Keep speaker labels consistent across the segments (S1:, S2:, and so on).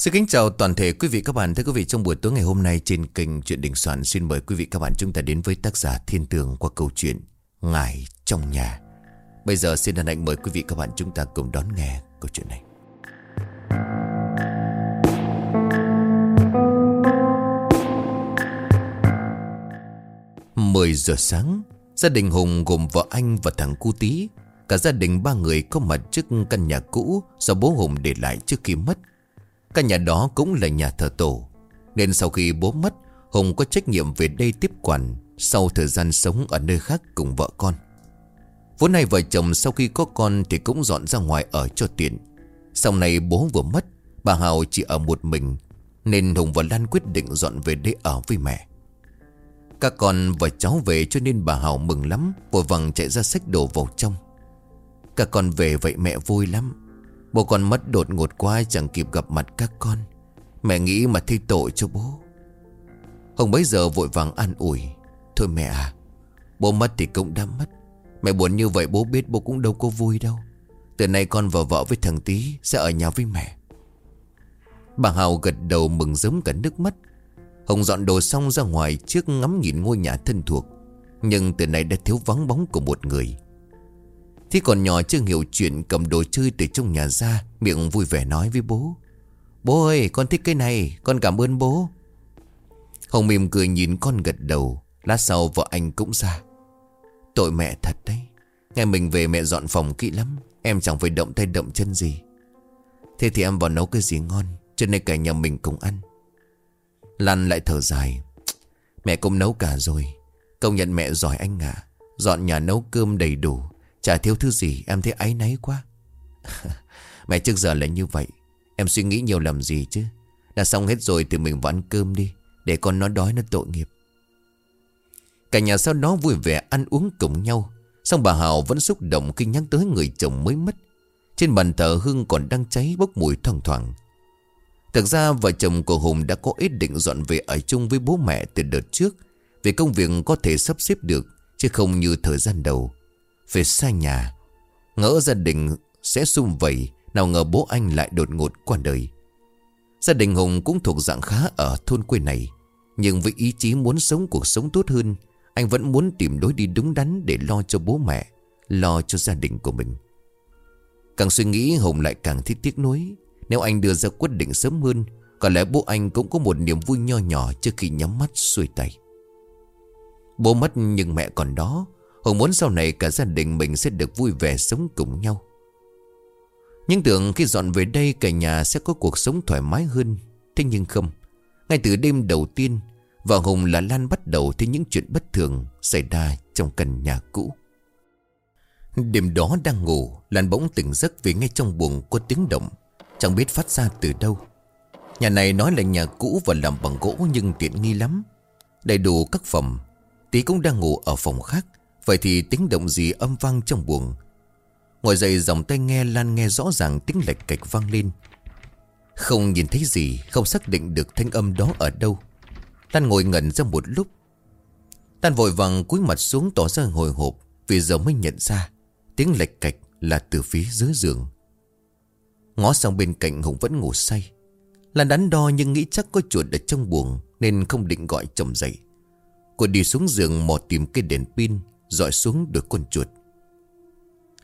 S1: Xin kính chào toàn thể quý vị các bạn. Thưa quý vị, trong buổi tối ngày hôm nay trên kênh Chuyện Đình Soạn xin mời quý vị các bạn chúng ta đến với tác giả Thiên Tường qua câu chuyện Ngài trong nhà. Bây giờ xin hân hạnh mời quý vị các bạn chúng ta cùng đón nghe câu chuyện này. Mười giờ sáng, gia đình Hùng gồm vợ anh và thằng cu tí. Cả gia đình ba người có mặt trước căn nhà cũ do bố Hùng để lại trước khi mất. Căn nhà đó cũng là nhà thờ tổ. Nên sau khi bố mất, Hùng có trách nhiệm về đây tiếp quản Sau thời gian sống ở nơi khác cùng vợ con. Vốn này vợ chồng sau khi có con Thì cũng dọn ra ngoài ở cho tiện. Sau này bố vừa mất, Bà Hào chỉ ở một mình, Nên Hùng và Lan quyết định dọn về đây ở với mẹ. Các con và cháu về cho nên bà Hào mừng lắm, Vội vàng chạy ra xách đồ vào trong. Các con về vậy mẹ vui lắm. Bố con mất đột ngột quá chẳng kịp gặp mặt các con. Mẹ nghĩ mà thi tội cho bố. Hồng bấy giờ vội vàng an ủi. Thôi mẹ à Bố mất thì cũng đã mất. Mẹ buồn như vậy bố biết bố cũng đâu có vui đâu. Từ nay con và vợ với thằng Tý Sẽ ở nhà với mẹ. Bà Hào gật đầu mừng giống cả nước mắt. Hồng dọn đồ xong ra ngoài Trước ngắm nhìn ngôi nhà thân thuộc. Nhưng từ nay đã thiếu vắng bóng của một người. Thì còn nhỏ chưa hiểu chuyện cầm đồ chơi từ trong nhà ra, Miệng vui vẻ nói với bố. Bố ơi, con thích cái này, Con cảm ơn bố. Hồng mỉm cười nhìn con gật đầu, Lát sau vợ anh cũng ra. Tội mẹ thật đấy Ngày mình về mẹ dọn phòng kỹ lắm, Em chẳng phải động tay động chân gì. Thế thì em vào nấu cái gì ngon, Cho nên cả nhà mình cùng ăn. Lan lại thở dài, Mẹ cũng nấu cả rồi, Công nhận mẹ giỏi anh ạ, Dọn nhà nấu cơm đầy đủ. Chả thiếu thứ gì, em thấy áy náy quá. Mẹ trước giờ là như vậy. Em suy nghĩ nhiều làm gì chứ? Đã xong hết rồi thì mình vào ăn cơm đi, Để con nó đói nó tội nghiệp. Cả nhà sau đó vui vẻ ăn uống cùng nhau. Xong bà Hào vẫn xúc động khi nhắc tới người chồng mới mất. Trên bàn thờ hương còn đang cháy bốc mùi thoang thoảng. Thực ra vợ chồng của Hùng đã có ý định dọn về ở chung với bố mẹ từ đợt trước, Vì công việc có thể sắp xếp được, Chứ không như thời gian đầu về xa nhà, Ngỡ gia đình sẽ sung vầy, Nào ngờ bố anh lại đột ngột qua đời. Gia đình Hùng cũng thuộc dạng khá ở thôn quê này, Nhưng với ý chí muốn sống cuộc sống tốt hơn, Anh vẫn muốn tìm đối đi đúng đắn Để lo cho bố mẹ, Lo cho gia đình của mình. Càng suy nghĩ, Hùng lại càng thích tiếc nuối. Nếu anh đưa ra quyết định sớm hơn, Có lẽ bố anh cũng có một niềm vui nho nhỏ Trước khi nhắm mắt xuôi tay. Bố mất nhưng mẹ còn đó Hùng muốn sau này cả gia đình mình sẽ được vui vẻ sống cùng nhau. Nhưng tưởng khi dọn về đây cả nhà sẽ có cuộc sống thoải mái hơn. Thế nhưng không. Ngay từ đêm đầu tiên Và Hùng là Lan bắt đầu thấy những chuyện bất thường xảy ra trong căn nhà cũ. Đêm đó đang ngủ, Lan bỗng tỉnh giấc vì ngay trong buồng có tiếng động. Chẳng biết phát ra từ đâu. Nhà này nói là nhà cũ và làm bằng gỗ nhưng tiện nghi lắm. Đầy đủ các phòng. Tí cũng đang ngủ ở phòng khác. Vậy thì tiếng động gì âm vang trong buồng? Ngồi dậy dòng tay nghe Lan nghe rõ ràng tiếng lệch cạch vang lên. Không nhìn thấy gì, Không xác định được thanh âm đó ở đâu. Lan ngồi ngẩn ra một lúc. Lan vội vàng cúi mặt xuống tỏ ra hồi hộp, Vì giờ mới nhận ra Tiếng lệch cạch là từ phía dưới giường. Ngó sang bên cạnh Hùng vẫn ngủ say. Lan đắn đo nhưng nghĩ chắc có chuột ở trong buồng Nên không định gọi chồng dậy. Cô đi xuống giường mò tìm cái đèn pin dọi xuống đuổi con chuột.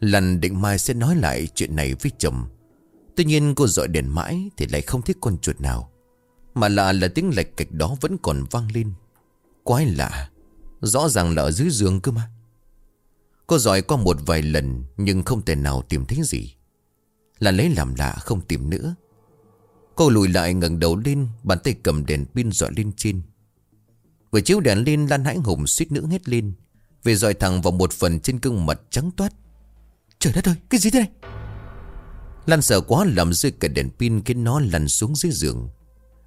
S1: Lần định mai sẽ nói lại chuyện này với chồng. Tuy nhiên cô dọi đèn mãi Thì lại không thích con chuột nào. Mà lạ là tiếng lệch cạch đó vẫn còn vang lên. Quái lạ. Rõ ràng là ở dưới giường cơ mà. Cô dọi qua một vài lần Nhưng không thể nào tìm thấy gì. Là lấy làm lạ không tìm nữa. Cô lùi lại ngẩng đầu lên, Bàn tay cầm đèn pin dọi lên trên. Vừa chiếu đèn lên, Lan hãi hùng suýt nữa hết lên về dọi thẳng vào một phần trên gương mặt trắng toát. Trời đất ơi, cái gì thế này? Lan sợ quá làm rơi cả đèn pin Khiến nó lăn xuống dưới giường.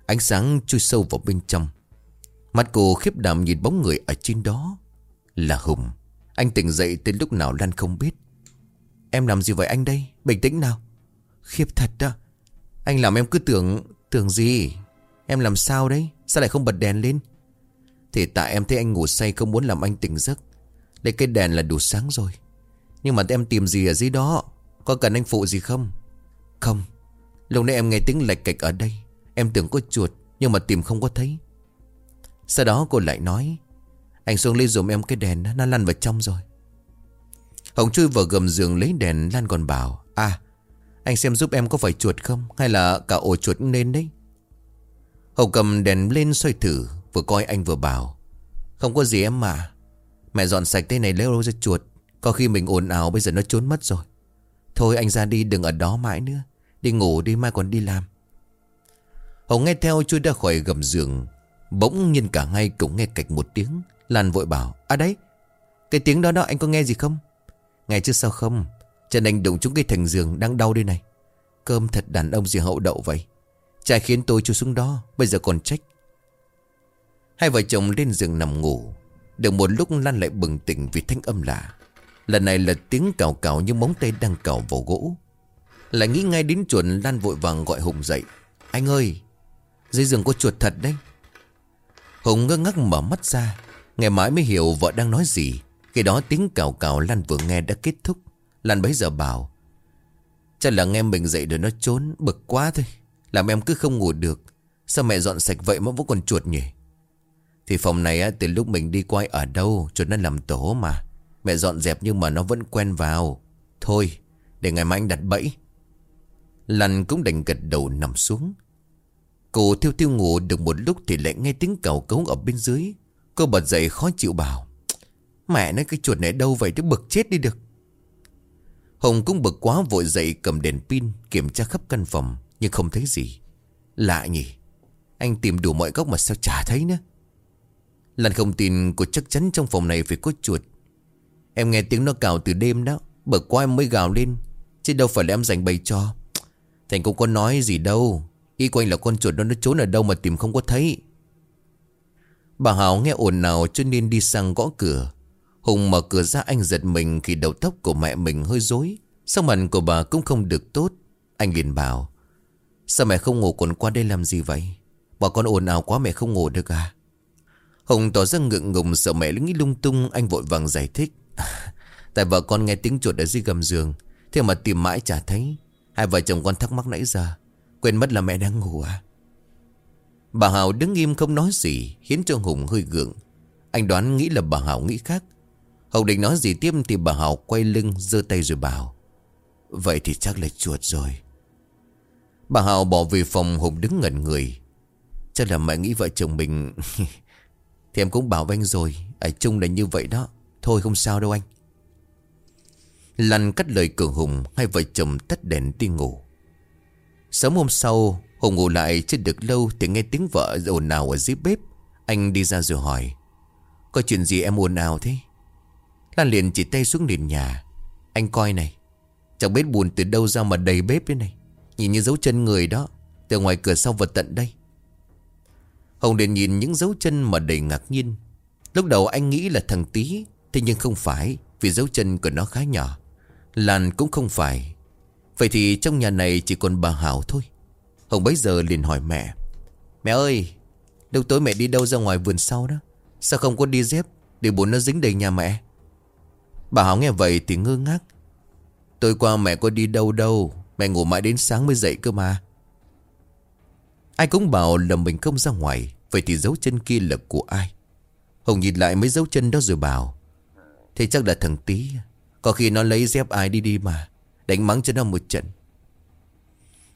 S1: Ánh sáng chui sâu vào bên trong. Mặt cô khiếp đảm nhìn bóng người ở trên đó. Là Hùng. Anh tỉnh dậy từ lúc nào Lan không biết. Em làm gì vậy anh đây? Bình tĩnh nào. Khiếp thật đó. Anh làm em cứ tưởng Tưởng gì? Em làm sao đấy? Sao lại không bật đèn lên? Thì tại em thấy anh ngủ say không muốn làm anh tỉnh giấc đây, cái đèn là đủ sáng rồi. Nhưng mà em tìm gì ở dưới đó? Có cần anh phụ gì không? Không. Lúc nãy em nghe tiếng lệch cạch ở đây. Em tưởng có chuột, Nhưng mà tìm không có thấy. Sau đó cô lại nói, Anh xuống lấy dùm em cái đèn Nó lăn vào trong rồi. Hồng chui vào gầm giường lấy đèn, Lan còn bảo À anh xem giúp em có phải chuột không? Hay là cả ổ chuột cũng nên đấy? Hồng cầm đèn lên xoay thử, Vừa coi anh vừa bảo, Không có gì em mà Mẹ dọn sạch thế này lấy đâu ra chuột. Có khi mình ồn ào, bây giờ nó trốn mất rồi. Thôi anh ra đi, đừng ở đó mãi nữa. Đi ngủ đi, mai còn đi làm. Hồng nghe theo, chui ra khỏi gầm giường. Bỗng nhiên cả ngay cũng nghe cạch một tiếng. Lan vội bảo À đấy, Cái tiếng đó đó anh có nghe gì không? Nghe chứ sao không? Chân anh đụng trúng cái thành giường đang đau đây này. Cơm thật đàn ông gì hậu đậu vậy? Trai khiến tôi chui xuống đó, Bây giờ còn trách. Hai vợ chồng lên giường nằm ngủ. Được một lúc Lan lại bừng tỉnh vì thanh âm lạ. Lần này là tiếng cào cào như móng tay đang cào vào gỗ. Lại nghĩ ngay đến chuột Lan vội vàng gọi Hùng dậy. Anh ơi, Dưới giường có chuột thật đấy. Hùng ngơ ngác mở mắt ra, Nghe mãi mới hiểu vợ đang nói gì. Khi đó tiếng cào cào Lan vừa nghe đã kết thúc. Lan bấy giờ bảo, Chắc là nghe mình dậy rồi nó trốn, Bực quá thôi. Làm em cứ không ngủ được. Sao mẹ dọn sạch vậy mà vẫn còn chuột nhỉ? Thì phòng này từ lúc mình đi quay ở đâu Chuột nó làm tổ mà. Mẹ dọn dẹp nhưng mà nó vẫn quen vào. Thôi, để ngày mai anh đặt bẫy. Lành cũng đành gật đầu nằm xuống. Cô thiêu thiêu ngủ được một lúc Thì lại nghe tiếng cầu cống ở bên dưới. Cô bật dậy khó chịu bảo, Mẹ nói cái chuột này đâu vậy? Chứ bực chết đi được. Hồng cũng bực quá vội dậy cầm đèn pin Kiểm tra khắp căn phòng, Nhưng không thấy gì. Lạ nhỉ, Anh tìm đủ mọi góc mà sao chả thấy nữa. Lan không tin cô chắc chắn trong phòng này phải có chuột. Em nghe tiếng nó cào từ đêm đó Bực quá em mới gào lên. Chứ đâu phải là em dành bày cho. Thành cũng có nói gì đâu. Ý quanh là con chuột đó, nó trốn ở đâu mà tìm không có thấy. Bà Hảo nghe ồn nào cho nên đi sang gõ cửa. Hùng mở cửa ra anh giật mình khi đầu tóc của mẹ mình hơi rối. Sao mặt của bà cũng không được tốt. Anh liền bảo, Sao mẹ không ngủ còn qua đây làm gì vậy? Bà con ồn ào quá mẹ không ngủ được à? Hùng tỏ ra ngượng ngùng, sợ mẹ nghĩ lung tung, Anh vội vàng giải thích. Tại vợ con nghe tiếng chuột ở dưới gầm giường, Thế mà tìm mãi chả thấy. Hai vợ chồng con thắc mắc nãy giờ, Quên mất là mẹ đang ngủ à? Bà Hảo đứng im không nói gì, Khiến cho Hùng hơi gượng. Anh đoán nghĩ là bà Hảo nghĩ khác. Hồng định nói gì tiếp thì bà Hảo quay lưng, giơ tay rồi bảo, Vậy thì chắc là chuột rồi. Bà Hảo bỏ về phòng, Hùng đứng ngẩn người. Chắc là mẹ nghĩ vợ chồng mình Thì em cũng bảo với anh rồi, Ở chung là như vậy đó. Thôi không sao đâu anh. Lăn cắt lời cường Hùng, Hai vợ chồng tắt đèn đi ngủ. Sớm hôm sau, Hùng ngủ lại chưa được lâu Thì nghe tiếng vợ ồn ào ở dưới bếp. Anh đi ra rồi hỏi, Có chuyện gì em ồn ào thế? Lan liền chỉ tay xuống nền nhà. Anh coi này, Chẳng biết buồn từ đâu ra mà đầy bếp thế này. Nhìn như dấu chân người đó, Từ ngoài cửa sau vật tận đây. Hồng liền nhìn những dấu chân mà đầy ngạc nhiên. Lúc đầu anh nghĩ là thằng tí Thế nhưng không phải, Vì dấu chân của nó khá nhỏ. Lan cũng không phải. Vậy thì trong nhà này chỉ còn bà Hảo thôi. Hồng bấy giờ liền hỏi mẹ. Mẹ ơi, Lúc tối mẹ đi đâu ra ngoài vườn sau đó? Sao không có đi dép Để bố nó dính đầy nhà mẹ? Bà Hảo nghe vậy thì ngơ ngác. Tối qua mẹ có đi đâu đâu, Mẹ ngủ mãi đến sáng mới dậy cơ mà. Ai cũng bảo là mình không ra ngoài, Vậy thì dấu chân kia là của ai? Hồng nhìn lại mấy dấu chân đó rồi bảo, Thế chắc là thằng tí Có khi nó lấy dép ai đi đi mà, Đánh mắng cho nó một trận.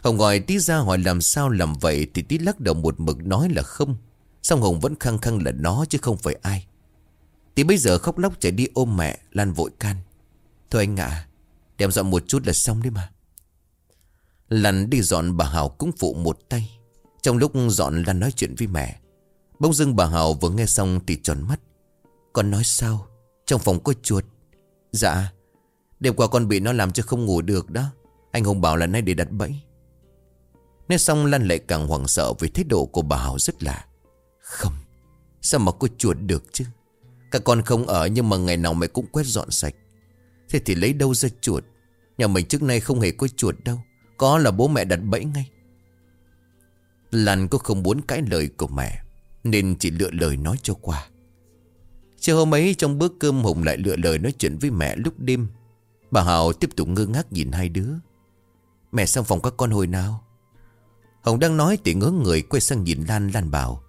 S1: Hồng gọi tí ra hỏi làm sao làm vậy Thì tí lắc đầu một mực nói là không. Xong Hồng vẫn khăng khăng là nó chứ không phải ai. Tí bây giờ khóc lóc chạy đi ôm mẹ, Lan vội can. Thôi anh ạ, Đem dọn một chút là xong đấy mà. Lan đi dọn bà Hảo cũng phụ một tay. Trong lúc dọn Lan nói chuyện với mẹ, Bỗng dưng bà Hảo vừa nghe xong thì tròn mắt. Con nói sao? Trong phòng có chuột. Dạ. Đêm qua con bị nó làm cho không ngủ được đó. Anh Hùng bảo là nay để đặt bẫy. Nên xong Lan lại càng hoảng sợ Vì thái độ của bà Hảo rất lạ. Không, Sao mà có chuột được chứ? Các con không ở nhưng mà ngày nào mày cũng quét dọn sạch. Thế thì lấy đâu ra chuột? Nhà mình trước nay không hề có chuột đâu. Có là bố mẹ đặt bẫy ngay. Lan cũng không muốn cãi lời của mẹ, Nên chỉ lựa lời nói cho qua. Chiều hôm ấy, trong bữa cơm Hùng lại lựa lời nói chuyện với mẹ lúc đêm. Bà Hảo tiếp tục ngơ ngác nhìn hai đứa. Mẹ sang phòng các con hồi nào? Hồng đang nói thì ngớ người quay sang nhìn Lan Lan bảo,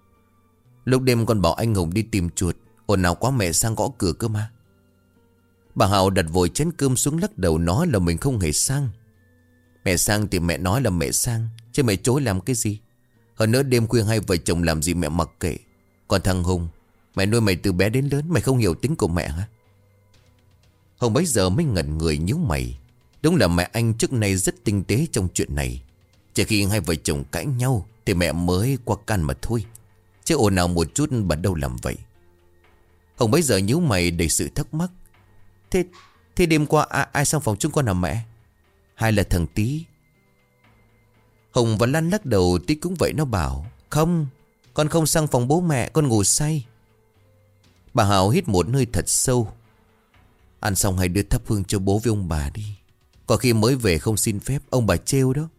S1: Lúc đêm con bảo anh Hùng đi tìm chuột, Ồn nào quá mẹ sang gõ cửa cơ mà. Bà Hảo đặt vội chén cơm xuống lắc đầu nói là mình không hề sang. Mẹ sang thì mẹ nói là mẹ sang, Chứ mẹ chối làm cái gì? Hơn nữa đêm khuya hai vợ chồng làm gì mẹ mặc kệ. Còn thằng Hùng Mẹ nuôi mày từ bé đến lớn Mày không hiểu tính của mẹ hả? Hùng bấy giờ mới ngẩn người nhíu mày. Đúng là mẹ anh trước nay rất tinh tế trong chuyện này. Chỉ khi hai vợ chồng cãi nhau Thì mẹ mới qua can mà thôi. Chứ ồn nào một chút bà đâu làm vậy. Hùng bấy giờ nhíu mày đầy sự thắc mắc. Thế thế đêm qua ai, ai sang phòng chúng con hả mẹ? Hay là thằng Tí Hùng và Lan lắc đầu, Tí cũng vậy nó bảo, Không, Con không sang phòng bố mẹ, Con ngủ say. Bà Hảo hít một hơi thật sâu. Ăn xong hãy đưa thắp hương cho bố với ông bà đi. Có khi mới về không xin phép, Ông bà trêu đó.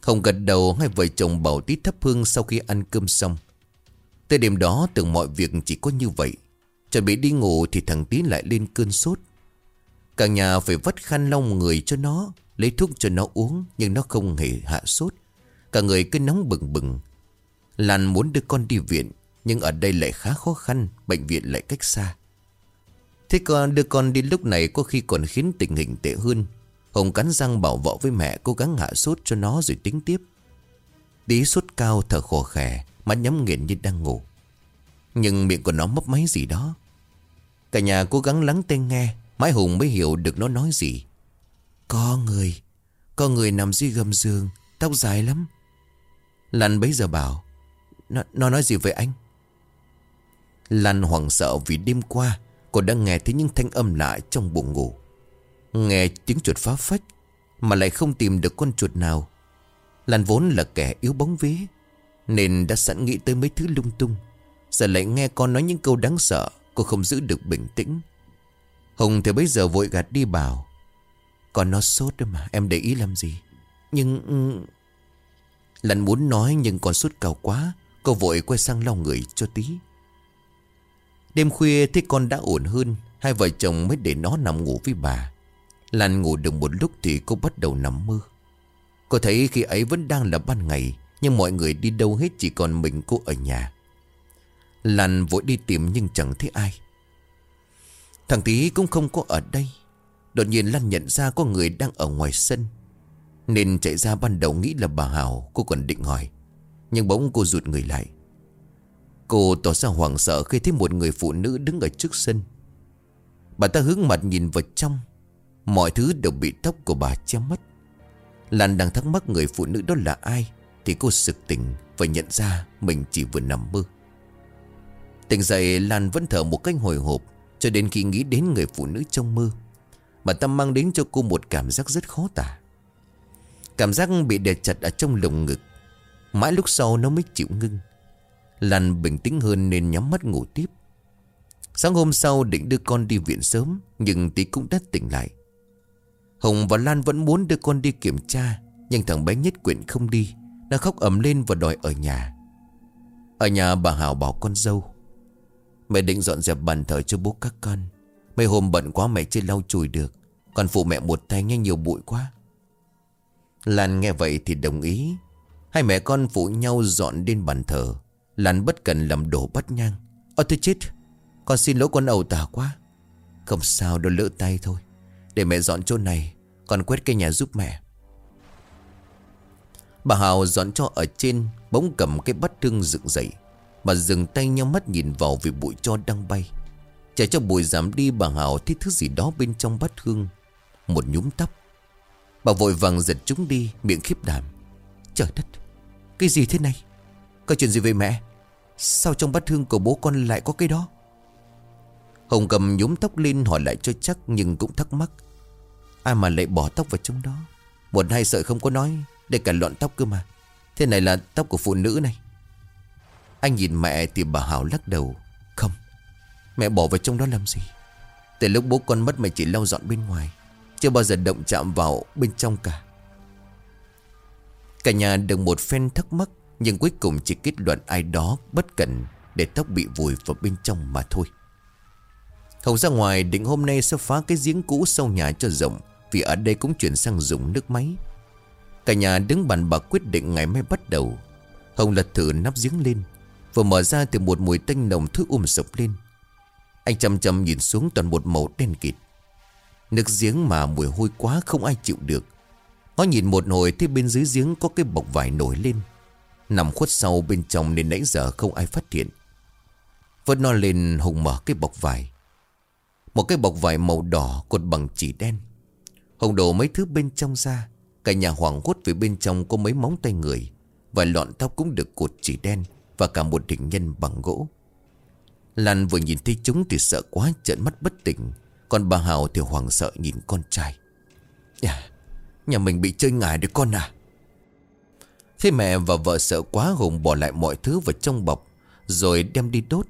S1: Không gật đầu, Hai vợ chồng bảo tí thắp hương Sau khi ăn cơm xong. Tới đêm đó, tưởng mọi việc chỉ có như vậy, Chuẩn bị đi ngủ thì thằng Tí lại lên cơn sốt. Cả nhà phải vắt khăn lau người cho nó. Lấy thuốc cho nó uống, Nhưng nó không hề hạ sốt. Cả người cứ nóng bừng bừng. Lan muốn đưa con đi viện, Nhưng ở đây lại khá khó khăn, Bệnh viện lại cách xa. Thế con đưa con đi lúc này Có khi còn khiến tình hình tệ hơn. Hồng cắn răng bảo vợ với mẹ Cố gắng hạ sốt cho nó rồi tính tiếp. Tí sốt cao thở khò khè, Mắt nhắm nghiền như đang ngủ. Nhưng miệng của nó mấp máy gì đó. Cả nhà cố gắng lắng tai nghe Mãi Hùng mới hiểu được nó nói gì. Có người Có người nằm dưới gầm giường Tóc dài lắm. Lan bấy giờ bảo Nó, nó nói gì với anh? Lan hoảng sợ vì đêm qua Cô đã nghe thấy những thanh âm lạ trong buồng ngủ. Nghe tiếng chuột phá phách Mà lại không tìm được con chuột nào. Lan vốn là kẻ yếu bóng vế Nên đã sẵn nghĩ tới mấy thứ lung tung. Giờ lại nghe con nói những câu đáng sợ Cô không giữ được bình tĩnh. Hùng thì bây giờ vội gạt đi bảo còn nó sốt đấy mà, Em để ý làm gì. Nhưng Lần muốn nói nhưng còn sốt cao quá, Cô vội quay sang lau người cho tí. Đêm khuya thấy con đã ổn hơn, Hai vợ chồng mới để nó nằm ngủ với bà. Lan ngủ được một lúc thì cô bắt đầu nằm mơ. Cô thấy khi ấy vẫn đang là ban ngày, Nhưng mọi người đi đâu hết chỉ còn mình cô ở nhà. Lan vội đi tìm nhưng chẳng thấy ai. Thằng Tí cũng không có ở đây. Đột nhiên Lan nhận ra có người đang ở ngoài sân. Nên chạy ra ban đầu nghĩ là bà Hào Cô còn định hỏi. Nhưng bỗng cô rụt người lại. Cô tỏ ra hoảng sợ khi thấy một người phụ nữ đứng ở trước sân. Bà ta hướng mặt nhìn vào trong. Mọi thứ đều bị tóc của bà che mất Lan đang thắc mắc người phụ nữ đó là ai, Thì cô sực tỉnh Và nhận ra mình chỉ vừa nằm mơ. Tỉnh dậy, Lan vẫn thở một cách hồi hộp, Cho đến khi nghĩ đến người phụ nữ trong mơ. Bà tâm mang đến cho cô một cảm giác rất khó tả. Cảm giác bị đè chặt ở trong lồng ngực. Mãi lúc sau nó mới chịu ngưng. Lan bình tĩnh hơn nên nhắm mắt ngủ tiếp. Sáng hôm sau định đưa con đi viện sớm, Nhưng tí cũng đã tỉnh lại. Hồng và Lan vẫn muốn đưa con đi kiểm tra, Nhưng thằng bé nhất quyện không đi, Nó khóc ầm lên và đòi ở nhà. Ở nhà bà Hảo bảo con dâu, Mẹ định dọn dẹp bàn thờ cho bố các con. Mấy hôm bận quá mẹ chưa lau chùi được, Còn phụ mẹ một tay nghe nhiều bụi quá. Lan nghe vậy thì đồng ý. Hai mẹ con phụ nhau dọn đến bàn thờ. Lan bất cần làm đổ bắt nhang. Ơ tôi chết, Con xin lỗi con ẩu tả quá. Không sao đâu, lỡ tay thôi. Để mẹ dọn chỗ này, Con quét cây nhà giúp mẹ. Bà Hào dọn cho ở trên, Bỗng cầm cái bát thương dựng dậy. Bà dừng tay nhau mắt nhìn vào vì bụi cho đang bay. Chạy cho bụi giảm đi bà hảo thấy thứ gì đó bên trong bát hương. Một nhúm tóc. Bà vội vàng giật chúng đi, Miệng khiếp đảm. Trời đất, Cái gì thế này? Có chuyện gì với mẹ? Sao trong bát hương của bố con lại có cái đó? Hồng cầm nhúm tóc lên hỏi lại cho chắc Nhưng cũng thắc mắc. Ai mà lại bỏ tóc vào trong đó? Một hai sợi không có nói, Để cả loạn tóc cơ mà. Thế này là tóc của phụ nữ này. Anh nhìn mẹ thì bà Hảo lắc đầu. Mẹ bỏ vào trong đó làm gì? Từ lúc bố con mất mẹ chỉ lau dọn bên ngoài, Chưa bao giờ động chạm vào bên trong cả. Cả nhà được một phen thắc mắc, Nhưng cuối cùng chỉ kết luận ai đó bất cẩn Để tóc bị vùi vào bên trong mà thôi. Hồng ra ngoài, định hôm nay sẽ phá cái giếng cũ sau nhà cho rộng, Vì ở đây cũng chuyển sang dùng nước máy. Cả nhà đứng bàn bạc quyết định ngày mai bắt đầu. Hồng lật thử nắp giếng lên, Vừa mở ra thì một mùi tanh nồng thứ um sụp lên. Anh chăm chăm nhìn xuống toàn một màu đen kịt. Nước giếng mà mùi hôi quá không ai chịu được. Nó nhìn một hồi thấy bên dưới giếng có cái bọc vải nổi lên. Nằm khuất sau bên trong nên nãy giờ không ai phát hiện. Vớt nó lên Hùng mở cái bọc vải. Một cái bọc vải màu đỏ cột bằng chỉ đen. Hùng đổ mấy thứ bên trong ra. Cả nhà hoảng hốt vì bên trong có mấy móng tay người. Và lọn tóc cũng được cột chỉ đen Và cả một hình nhân bằng gỗ. Lan vừa nhìn thấy chúng thì sợ quá trợn mắt bất tỉnh. Còn bà Hào thì hoảng sợ nhìn con trai. Nhà, nhà mình bị chơi ngài đấy con à. Thế mẹ và vợ sợ quá Hùng bỏ lại mọi thứ vào trong bọc Rồi đem đi đốt.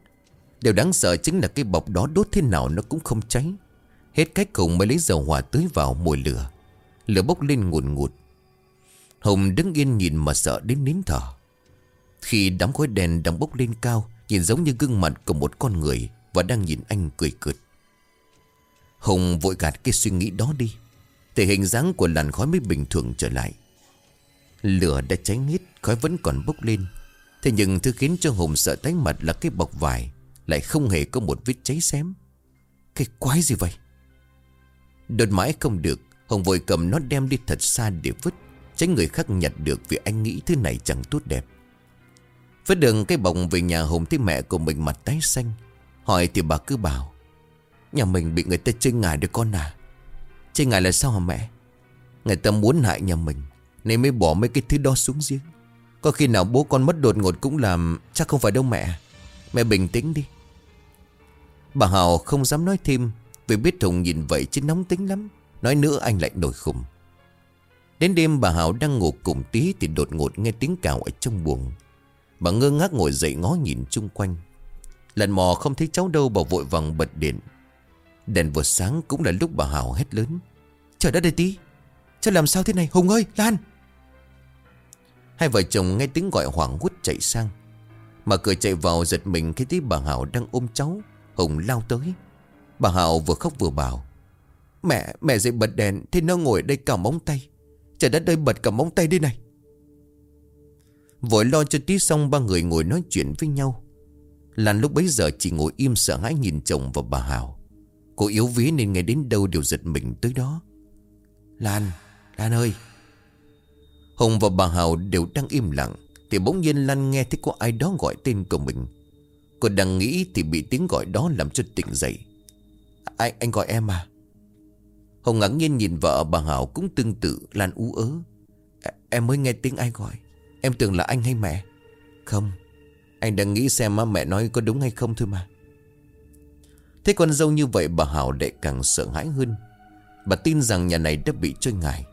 S1: Điều đáng sợ chính là cái bọc đó đốt thế nào nó cũng không cháy. Hết cách Hùng mới lấy dầu hỏa tưới vào mồi lửa. Lửa bốc lên ngùn ngụt. Hùng đứng yên nhìn mà sợ đến nín thở. Khi đám khói đèn đang bốc lên cao Nhìn giống như gương mặt của một con người Và đang nhìn anh cười cợt. Hùng vội gạt cái suy nghĩ đó đi. Thể hình dáng của làn khói mới bình thường trở lại. Lửa đã cháy hết, Khói vẫn còn bốc lên. Thế nhưng thứ khiến cho Hùng sợ tái mặt là cái bọc vải, Lại không hề có một vết cháy xém. Cái quái gì vậy? Đột mãi không được, Hùng vội cầm nó đem đi thật xa để vứt, Tránh người khác nhặt được Vì anh nghĩ thứ này chẳng tốt đẹp. Vứt đường cái bồng về nhà Hùng thấy mẹ của mình mặt tái xanh. Hỏi thì bà cứ bảo, Nhà mình bị người ta chơi ngài đứa con à. Chơi ngài là sao hả mẹ? Người ta muốn hại nhà mình, Nên mới bỏ mấy cái thứ đó xuống giếng. Có khi nào bố con mất đột ngột cũng làm, Chắc không phải đâu mẹ. Mẹ bình tĩnh đi. Bà Hào không dám nói thêm, Vì biết Hùng nhìn vậy chứ nóng tính lắm. Nói nữa anh lại nổi khùng. Đến đêm bà Hào đang ngủ cùng tí Thì đột ngột nghe tiếng cào ở trong buồng. Bà ngơ ngác ngồi dậy ngó nhìn chung quanh. Lần mò không thấy cháu đâu Bà vội vàng bật điện. Đèn vừa sáng cũng là lúc bà Hào hét lớn. Trời đất đây tí Cháu làm sao thế này? Hùng ơi Lan! Hai vợ chồng nghe tiếng gọi hoảng hút chạy sang. Mà cười chạy vào giật mình Khi thấy bà Hào đang ôm cháu Hùng lao tới. Bà Hào vừa khóc vừa bảo Mẹ, mẹ dậy bật đèn Thì nó ngồi đây cả móng tay. Trời đất ơi bật cả móng tay đây này. Vội lo cho tí xong ba người ngồi nói chuyện với nhau. Lan lúc bấy giờ chỉ ngồi im sợ hãi nhìn chồng và bà Hào Cô yếu ví nên nghe đến đâu đều giật mình tới đó. Lan, Lan ơi. Hùng và bà Hào đều đang im lặng Thì bỗng nhiên Lan nghe thấy có ai đó gọi tên của mình. Cô đang nghĩ thì bị tiếng gọi đó làm cho tỉnh dậy. Anh, anh gọi em à? Hồng ngắn nhiên nhìn vợ bà Hảo cũng tương tự Lan ú ớ. Em mới nghe tiếng ai gọi. Em tưởng là anh hay mẹ. Không, Anh đang nghĩ xem mà mẹ nói có đúng hay không thôi mà. Thế con dâu như vậy bà Hảo lại càng sợ hãi hơn. Bà tin rằng nhà này đã bị trôi ngài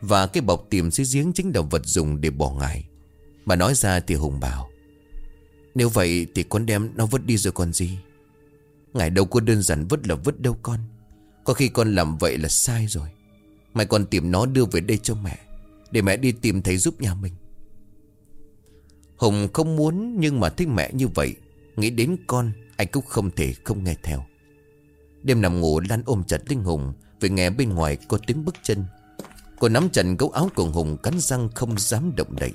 S1: Và cái bọc tìm dưới giếng chính là vật dùng để bỏ ngài Bà nói ra thì Hùng bảo, Nếu vậy thì con đem nó vứt đi rồi còn gì? Ngài đâu có đơn giản vứt là vứt đâu con. Có khi con làm vậy là sai rồi. Mày còn tìm nó đưa về đây cho mẹ. Để mẹ đi tìm thầy giúp nhà mình. Hùng không muốn Nhưng mà thích mẹ như vậy, Nghĩ đến con, Anh cũng không thể không nghe theo. Đêm nằm ngủ, Lan ôm chặt Linh Hùng, Vì nghe bên ngoài có tiếng bước chân. Cô nắm chặt gấu áo của Hùng, Cắn răng không dám động đậy.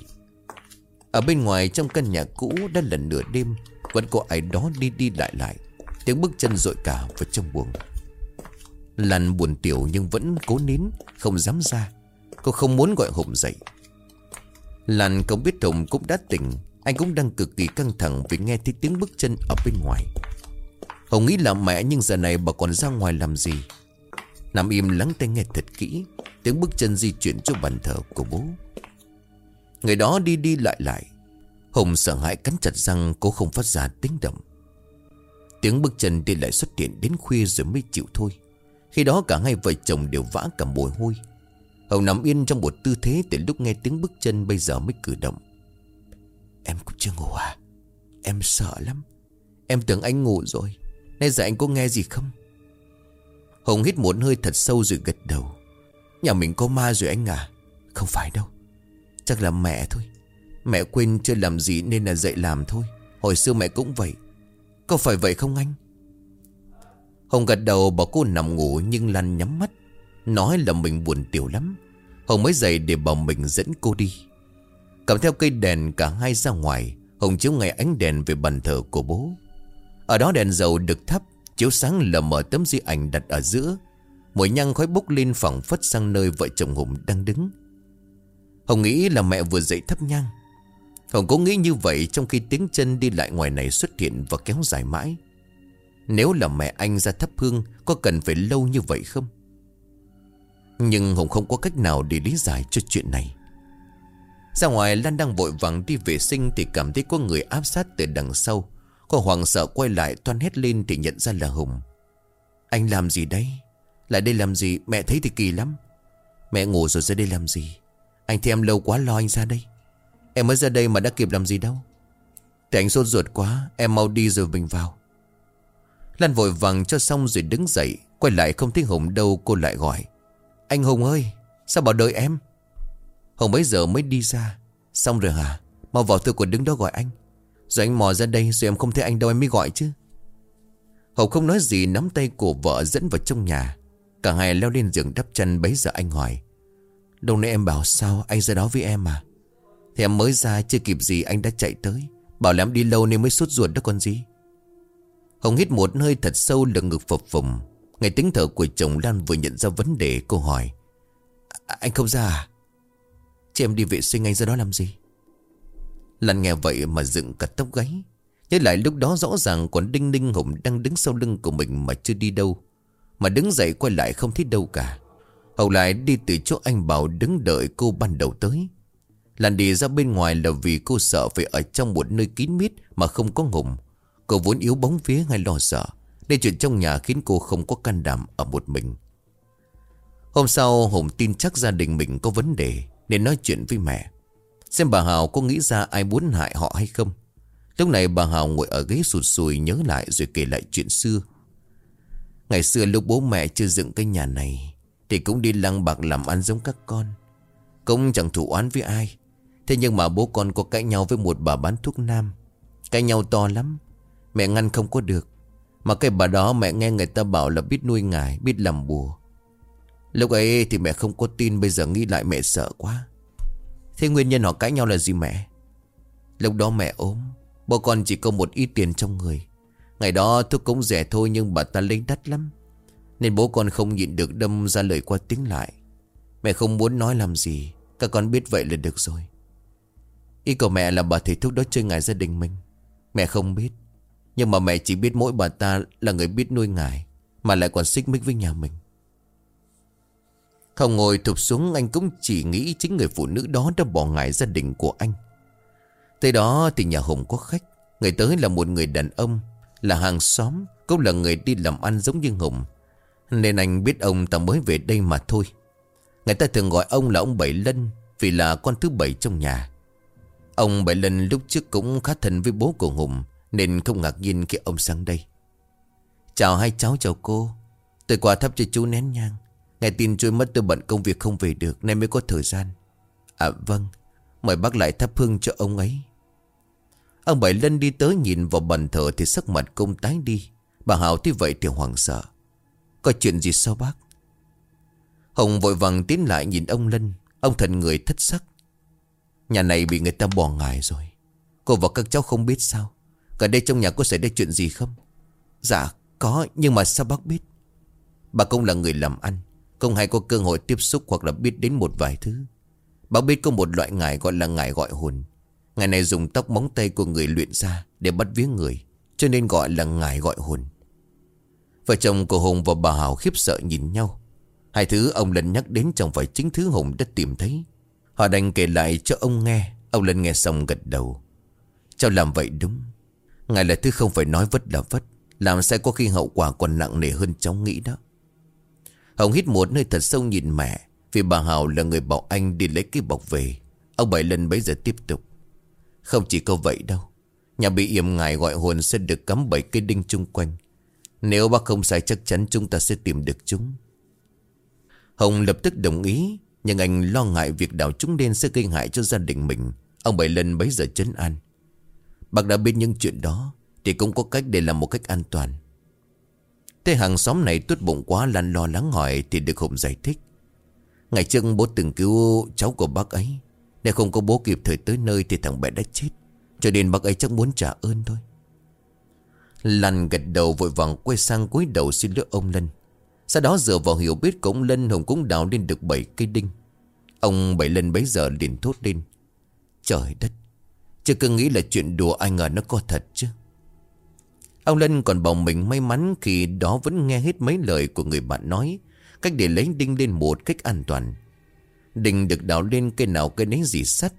S1: Ở bên ngoài trong căn nhà cũ Đã lần nửa đêm, Vẫn có ai đó đi đi lại lại. Tiếng bước chân rội cả vào trong buồng. Lan buồn tiểu nhưng vẫn cố nín, Không dám ra. Cô không muốn gọi Hùng dậy. Lan không biết Hùng cũng đã tỉnh, Anh cũng đang cực kỳ căng thẳng Vì nghe thấy tiếng bước chân ở bên ngoài. Hùng nghĩ là mẹ nhưng giờ này bà còn ra ngoài làm gì? Nằm im lắng tai nghe thật kỹ, Tiếng bước chân di chuyển cho bàn thờ của bố. Người đó đi đi lại lại. Hùng sợ hãi cắn chặt răng, Cô không phát ra tiếng động. Tiếng bước chân đi lại xuất hiện đến khuya rồi mới chịu thôi. Khi đó cả hai vợ chồng đều vã cả mồ hôi. Hậu nằm yên trong một tư thế Từ lúc nghe tiếng bước chân bây giờ mới cử động. Em cũng chưa ngủ à? Em sợ lắm. Em tưởng anh ngủ rồi. Nay giờ anh có nghe gì không? Hồng hít một hơi thật sâu rồi gật đầu. Nhà mình có ma rồi anh à? Không phải đâu. Chắc là mẹ thôi. Mẹ quên chưa làm gì nên là dậy làm thôi. Hồi xưa mẹ cũng vậy. Có phải vậy không anh? Hồng gật đầu bảo cô nằm ngủ nhưng Lan nhắm mắt. Nói là mình buồn tiểu lắm. Hồng mới dậy để bảo mình dẫn cô đi. Cầm theo cây đèn cả hai ra ngoài, Hồng chiếu ngay ánh đèn về bàn thờ của bố. Ở đó đèn dầu được thắp, Chiếu sáng lờ mở tấm di ảnh đặt ở giữa. Mùi nhăn khói bốc lên phẳng phất sang nơi vợ chồng Hùng đang đứng. Hồng nghĩ là mẹ vừa dậy thắp nhang. Hồng cũng nghĩ như vậy trong khi tiếng chân đi lại ngoài này xuất hiện và kéo dài mãi. Nếu là mẹ anh ra thắp hương, Có cần phải lâu như vậy không? Nhưng hùng không có cách nào để lý giải cho chuyện này. Ra ngoài, Lan đang vội vàng đi vệ sinh Thì cảm thấy có người áp sát từ đằng sau. Cô hoàng sợ quay lại toan hét lên Thì nhận ra là Hùng. Anh làm gì đấy? Lại đây làm gì? Mẹ thấy thì kỳ lắm. Mẹ ngủ rồi ra đây làm gì? Anh thấy em lâu quá lo anh ra đây. Em mới ra đây mà đã kịp làm gì đâu. Thì anh sốt ruột quá, Em mau đi rồi mình vào. Lan vội vàng cho xong rồi đứng dậy. Quay lại không thấy Hùng đâu, cô lại gọi. Anh Hùng ơi, Sao bảo đợi em? Hùng mấy giờ mới đi ra. Xong rồi hả? Mau vào tôi còn đứng đó gọi anh. Rồi anh mò ra đây rồi em không thấy anh đâu, em mới gọi chứ. Hùng không nói gì, nắm tay của vợ dẫn vào trong nhà. Cả hai leo lên giường đắp chân bấy giờ anh hỏi. Đâu nãy em bảo sao anh ra đó với em à? Thì em mới ra, chưa kịp gì anh đã chạy tới. Bảo là em đi lâu nên mới sốt ruột đó còn gì. Hồng hít một hơi thật sâu, lưng ngực phập phồng. Ngày tính thở của chồng Lan vừa nhận ra vấn đề cô hỏi à, Anh không ra à? Chị em đi vệ sinh anh ra đó làm gì? Lan nghe vậy mà dựng cả tóc gáy. Nhớ lại lúc đó rõ ràng còn Đinh Ninh Hùng đang đứng sau lưng của mình mà chưa đi đâu Mà đứng dậy quay lại không thấy đâu cả. Hậu lại đi từ chỗ anh Bảo đứng đợi cô ban đầu tới. Lan đi ra bên ngoài là vì cô sợ phải ở trong một nơi kín mít mà không có Hùng. Cô vốn yếu bóng vía hay lo sợ. Nên chuyện trong nhà khiến cô không có can đảm ở một mình. Hôm sau, Hùng tin chắc gia đình mình có vấn đề, Nên nói chuyện với mẹ. Xem bà Hào có nghĩ ra ai muốn hại họ hay không. Lúc này bà Hào ngồi ở ghế sụt sùi nhớ lại rồi kể lại chuyện xưa. Ngày xưa lúc bố mẹ chưa dựng cái nhà này, Thì cũng đi lăng bạc làm ăn giống các con. Cũng chẳng thủ oán với ai. Thế nhưng mà bố con có cãi nhau với một bà bán thuốc nam. Cãi nhau to lắm, Mẹ ngăn không có được. Mà cái bà đó mẹ nghe người ta bảo là biết nuôi ngài, Biết làm bùa. Lúc ấy thì mẹ không có tin, Bây giờ nghĩ lại mẹ sợ quá. Thế nguyên nhân họ cãi nhau là gì mẹ? Lúc đó mẹ ốm, Bố con chỉ có một ít tiền trong người. Ngày đó thuốc cũng rẻ thôi Nhưng bà ta lấy đắt lắm. Nên bố con không nhịn được đâm ra lời qua tiếng lại. Mẹ không muốn nói làm gì, Các con biết vậy là được rồi. Ý của mẹ là bà thầy thuốc đó chơi ngài gia đình mình. Mẹ không biết. Nhưng mà mẹ chỉ biết mỗi bà ta là người biết nuôi ngài, Mà lại còn xích mích với nhà mình. Không ngồi thụp xuống, anh cũng chỉ nghĩ chính người phụ nữ đó đã bỏ ngài gia đình của anh. Tới đó thì nhà Hùng có khách. Người tới là một người đàn ông, Là hàng xóm, Cũng là người đi làm ăn giống như Hùng. Nên anh biết ông ta mới về đây mà thôi. Người ta thường gọi ông là ông Bảy Lân, Vì là con thứ bảy trong nhà. Ông Bảy Lân lúc trước cũng khá thân với bố của Hùng nên không ngạc nhiên khi ông sang đây. Chào hai cháu, chào cô. Tôi qua thắp cho chú nén nhang. Nghe tin trôi mất, tôi bận công việc không về được Nên mới có thời gian. À vâng. Mời bác lại thắp hương cho ông ấy. Ông Bảy Lân đi tới, nhìn vào bàn thờ Thì sắc mặt công tái đi. Bà Hảo thấy vậy thì hoảng sợ. Có chuyện gì sao bác? Hồng vội vàng tiến lại nhìn ông Lân. Ông thần người thất sắc. Nhà này bị người ta bỏ ngài rồi. Cô và các cháu không biết sao. Cả đây trong nhà có xảy ra chuyện gì không? Dạ có, nhưng mà sao bác biết? Bà cũng là người làm ăn, Không hay có cơ hội tiếp xúc hoặc là biết đến một vài thứ. Bác biết có một loại ngải gọi là ngải gọi hồn. Ngải này dùng tóc móng tay của người luyện ra Để bắt vía người, Cho nên gọi là ngải gọi hồn. Vợ chồng của Hùng và bà Hảo khiếp sợ nhìn nhau. Hai thứ ông lần nhắc đến chẳng phải chính thứ Hùng đã tìm thấy. Họ đành kể lại cho ông nghe. Ông lần nghe xong gật đầu. Cháu làm vậy đúng. Ngài là thứ không phải nói vất là vất, Làm sai có khi hậu quả còn nặng nề hơn cháu nghĩ đó. Hồng hít một nơi thật sâu nhìn mẹ, Vì bà Hào là người bảo anh đi lấy cái bọc về. Ông Bảy lần bấy giờ tiếp tục. Không chỉ câu vậy đâu, Nhà bị yểm ngài gọi hồn sẽ được cắm bảy cây đinh chung quanh. Nếu bác không sai chắc chắn chúng ta sẽ tìm được chúng. Hồng lập tức đồng ý, Nhưng anh lo ngại việc đào chúng đen sẽ gây hại cho gia đình mình. Ông Bảy lần bấy giờ chấn an. Bác đã biết những chuyện đó Thì cũng có cách để làm một cách an toàn. Thế hàng xóm này tuốt bụng quá Lan lo lắng hỏi Thì được Hùng giải thích. Ngày trước bố từng cứu cháu của bác ấy Nếu không có bố kịp thời tới nơi Thì thằng bé đã chết, Cho nên bác ấy chắc muốn trả ơn thôi. Lan gật đầu vội vàng quay sang cúi đầu xin lỗi ông Lân. Sau đó dựa vào hiểu biết của ông Lân, Hùng cũng đào lên được 7 cây đinh. Ông Bảy lần bấy giờ liền thốt lên, Trời đất chưa cứ nghĩ là chuyện đùa ai ngờ nó có thật chứ. Ông Lân còn bảo mình may mắn Khi đó vẫn nghe hết mấy lời của người bạn nói, Cách để lấy đinh lên một cách an toàn. Đinh được đào lên cây nào cây nấy gì sắt,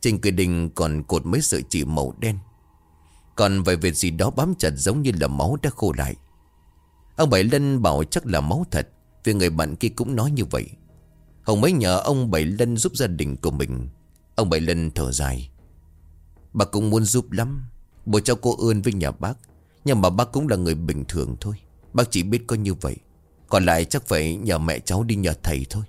S1: Trên cây đinh còn cột mấy sợi chỉ màu đen. Còn vài vệt gì đó bám chặt giống như là máu đã khô lại. Ông Bảy Lân bảo chắc là máu thật, Vì người bạn kia cũng nói như vậy. Hồng mới nhờ ông Bảy Lân giúp gia đình của mình. Ông Bảy Lân thở dài. Bà cũng muốn giúp lắm. Bố cháu cô ơn với nhà bác, Nhưng mà bác cũng là người bình thường thôi. Bác chỉ biết có như vậy. Còn lại chắc phải nhờ mẹ cháu đi nhờ thầy thôi.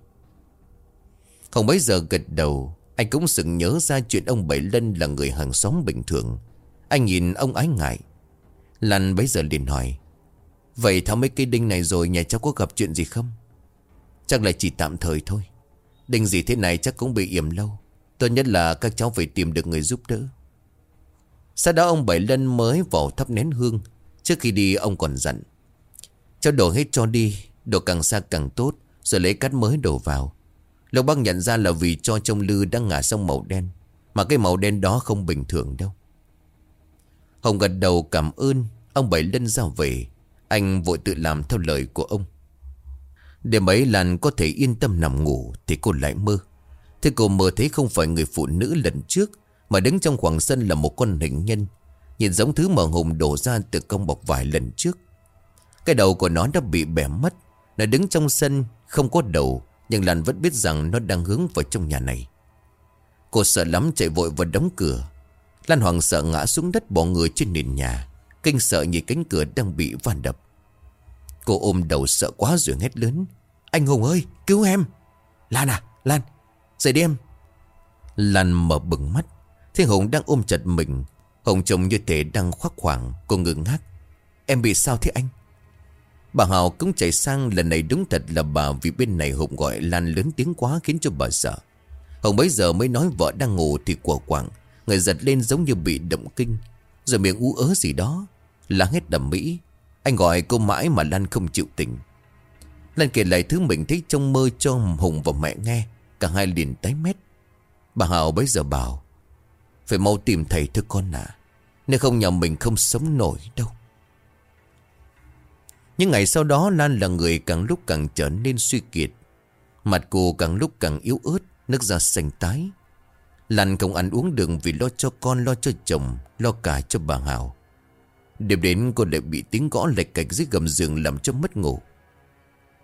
S1: Không mấy giờ gật đầu, Anh cũng sừng nhớ ra chuyện ông Bảy Lân là người hàng xóm bình thường. Anh nhìn ông ái ngại. Lan bấy giờ liền hỏi, Vậy tháo mấy cây đinh này rồi nhà cháu có gặp chuyện gì không? Chắc là chỉ tạm thời thôi. Đinh gì thế này chắc cũng bị yểm lâu. Tốt nhất là các cháu phải tìm được người giúp đỡ. Sau đó ông Bảy Lân mới vào thắp nén hương. Trước khi đi, ông còn dặn. Cho đổ hết cho đi Đổ càng xa càng tốt, Rồi lấy cát mới đổ vào. Lộc bác nhận ra là vì cho trong lư đang ngả sông màu đen, Mà cái màu đen đó không bình thường đâu. Hồng gật đầu cảm ơn, Ông Bảy Lân ra về. Anh vội tự làm theo lời của ông. Để mấy lần có thể yên tâm nằm ngủ Thì cô lại mơ. Thế cô mơ thấy không phải người phụ nữ lần trước mà đứng trong khoảng sân là một con hình nhân. Nhìn giống thứ mà Hùng đổ ra từ công bọc vài lần trước. Cái đầu của nó đã bị bẻ mất. Nó đứng trong sân, không có đầu, Nhưng Lan vẫn biết rằng nó đang hướng vào trong nhà này. Cô sợ lắm chạy vội vào đóng cửa. Lan Hoàng sợ ngã xuống đất bỏ người trên nền nhà. Kinh sợ nhìn cánh cửa đang bị van đập. Cô ôm đầu sợ quá rồi hét lớn. Anh Hùng ơi, cứu em. Lan à Lan, Dậy đi em. Lan mở bừng mắt. Thế Hùng đang ôm chặt mình. Hùng trông như thể đang khoác khoảng, Cô ngừng ngác. Em bị sao thế anh? Bà Hào cũng chạy sang, lần này đúng thật là bà Vì bên này Hùng gọi Lan lớn tiếng quá Khiến cho bà sợ. Hùng bấy giờ mới nói vợ đang ngủ thì quả quảng Người giật lên giống như bị động kinh. Rồi miệng ú ớ gì đó Là hết đầm mỹ. Anh gọi cô mãi mà Lan không chịu tỉnh. Lan kể lại thứ mình thấy trong mơ cho Hùng và mẹ nghe, Cả hai liền tái mét. Bà Hào bấy giờ bảo phải mau tìm thầy thưa con à Nếu không nhà mình không sống nổi đâu. Những ngày sau đó, Lan là người càng lúc càng trở nên suy kiệt. Mặt cô càng lúc càng yếu ớt, Nước da xanh tái. Lan không ăn uống được vì lo cho con, Lo cho chồng, Lo cả cho bà Hào Đêm đến, cô lại bị tiếng gõ lệch cạch dưới gầm giường làm cho mất ngủ.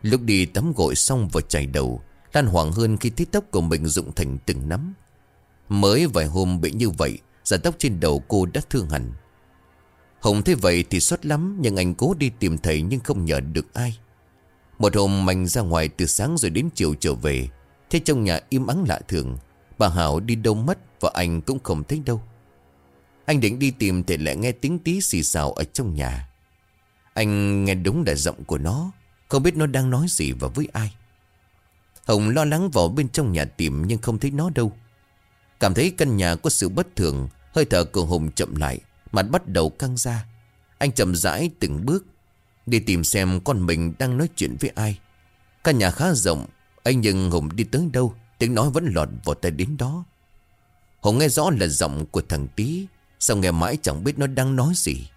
S1: Lúc đi tắm gội xong và chảy đầu, Lan hoảng hơn khi thấy tóc của mình rụng thành từng nắm. Mới vài hôm bị như vậy Giả tóc trên đầu cô đã thương hẳn. Hồng thấy vậy thì xót lắm, Nhưng anh cố đi tìm thầy nhưng không nhờ được ai. Một hôm mạnh ra ngoài từ sáng rồi đến chiều trở về Thế trong nhà im ắng lạ thường. Bà Hảo đi đâu mất Và anh cũng không thấy đâu. Anh định đi tìm thì lại nghe tiếng tí xì xào ở trong nhà. Anh nghe đúng là giọng của nó, Không biết nó đang nói gì và với ai. Hồng lo lắng vào bên trong nhà tìm nhưng không thấy nó đâu. Cảm thấy căn nhà có sự bất thường. Hơi thở của Hùng chậm lại, Mặt bắt đầu căng ra. Anh chậm rãi từng bước, Đi tìm xem con mình đang nói chuyện với ai. Căn nhà khá rộng Anh nhưng Hùng đi tới đâu, Tiếng nói vẫn lọt vào tay đến đó. Hùng nghe rõ là giọng của thằng Tý, Sao nghe mãi chẳng biết nó đang nói gì.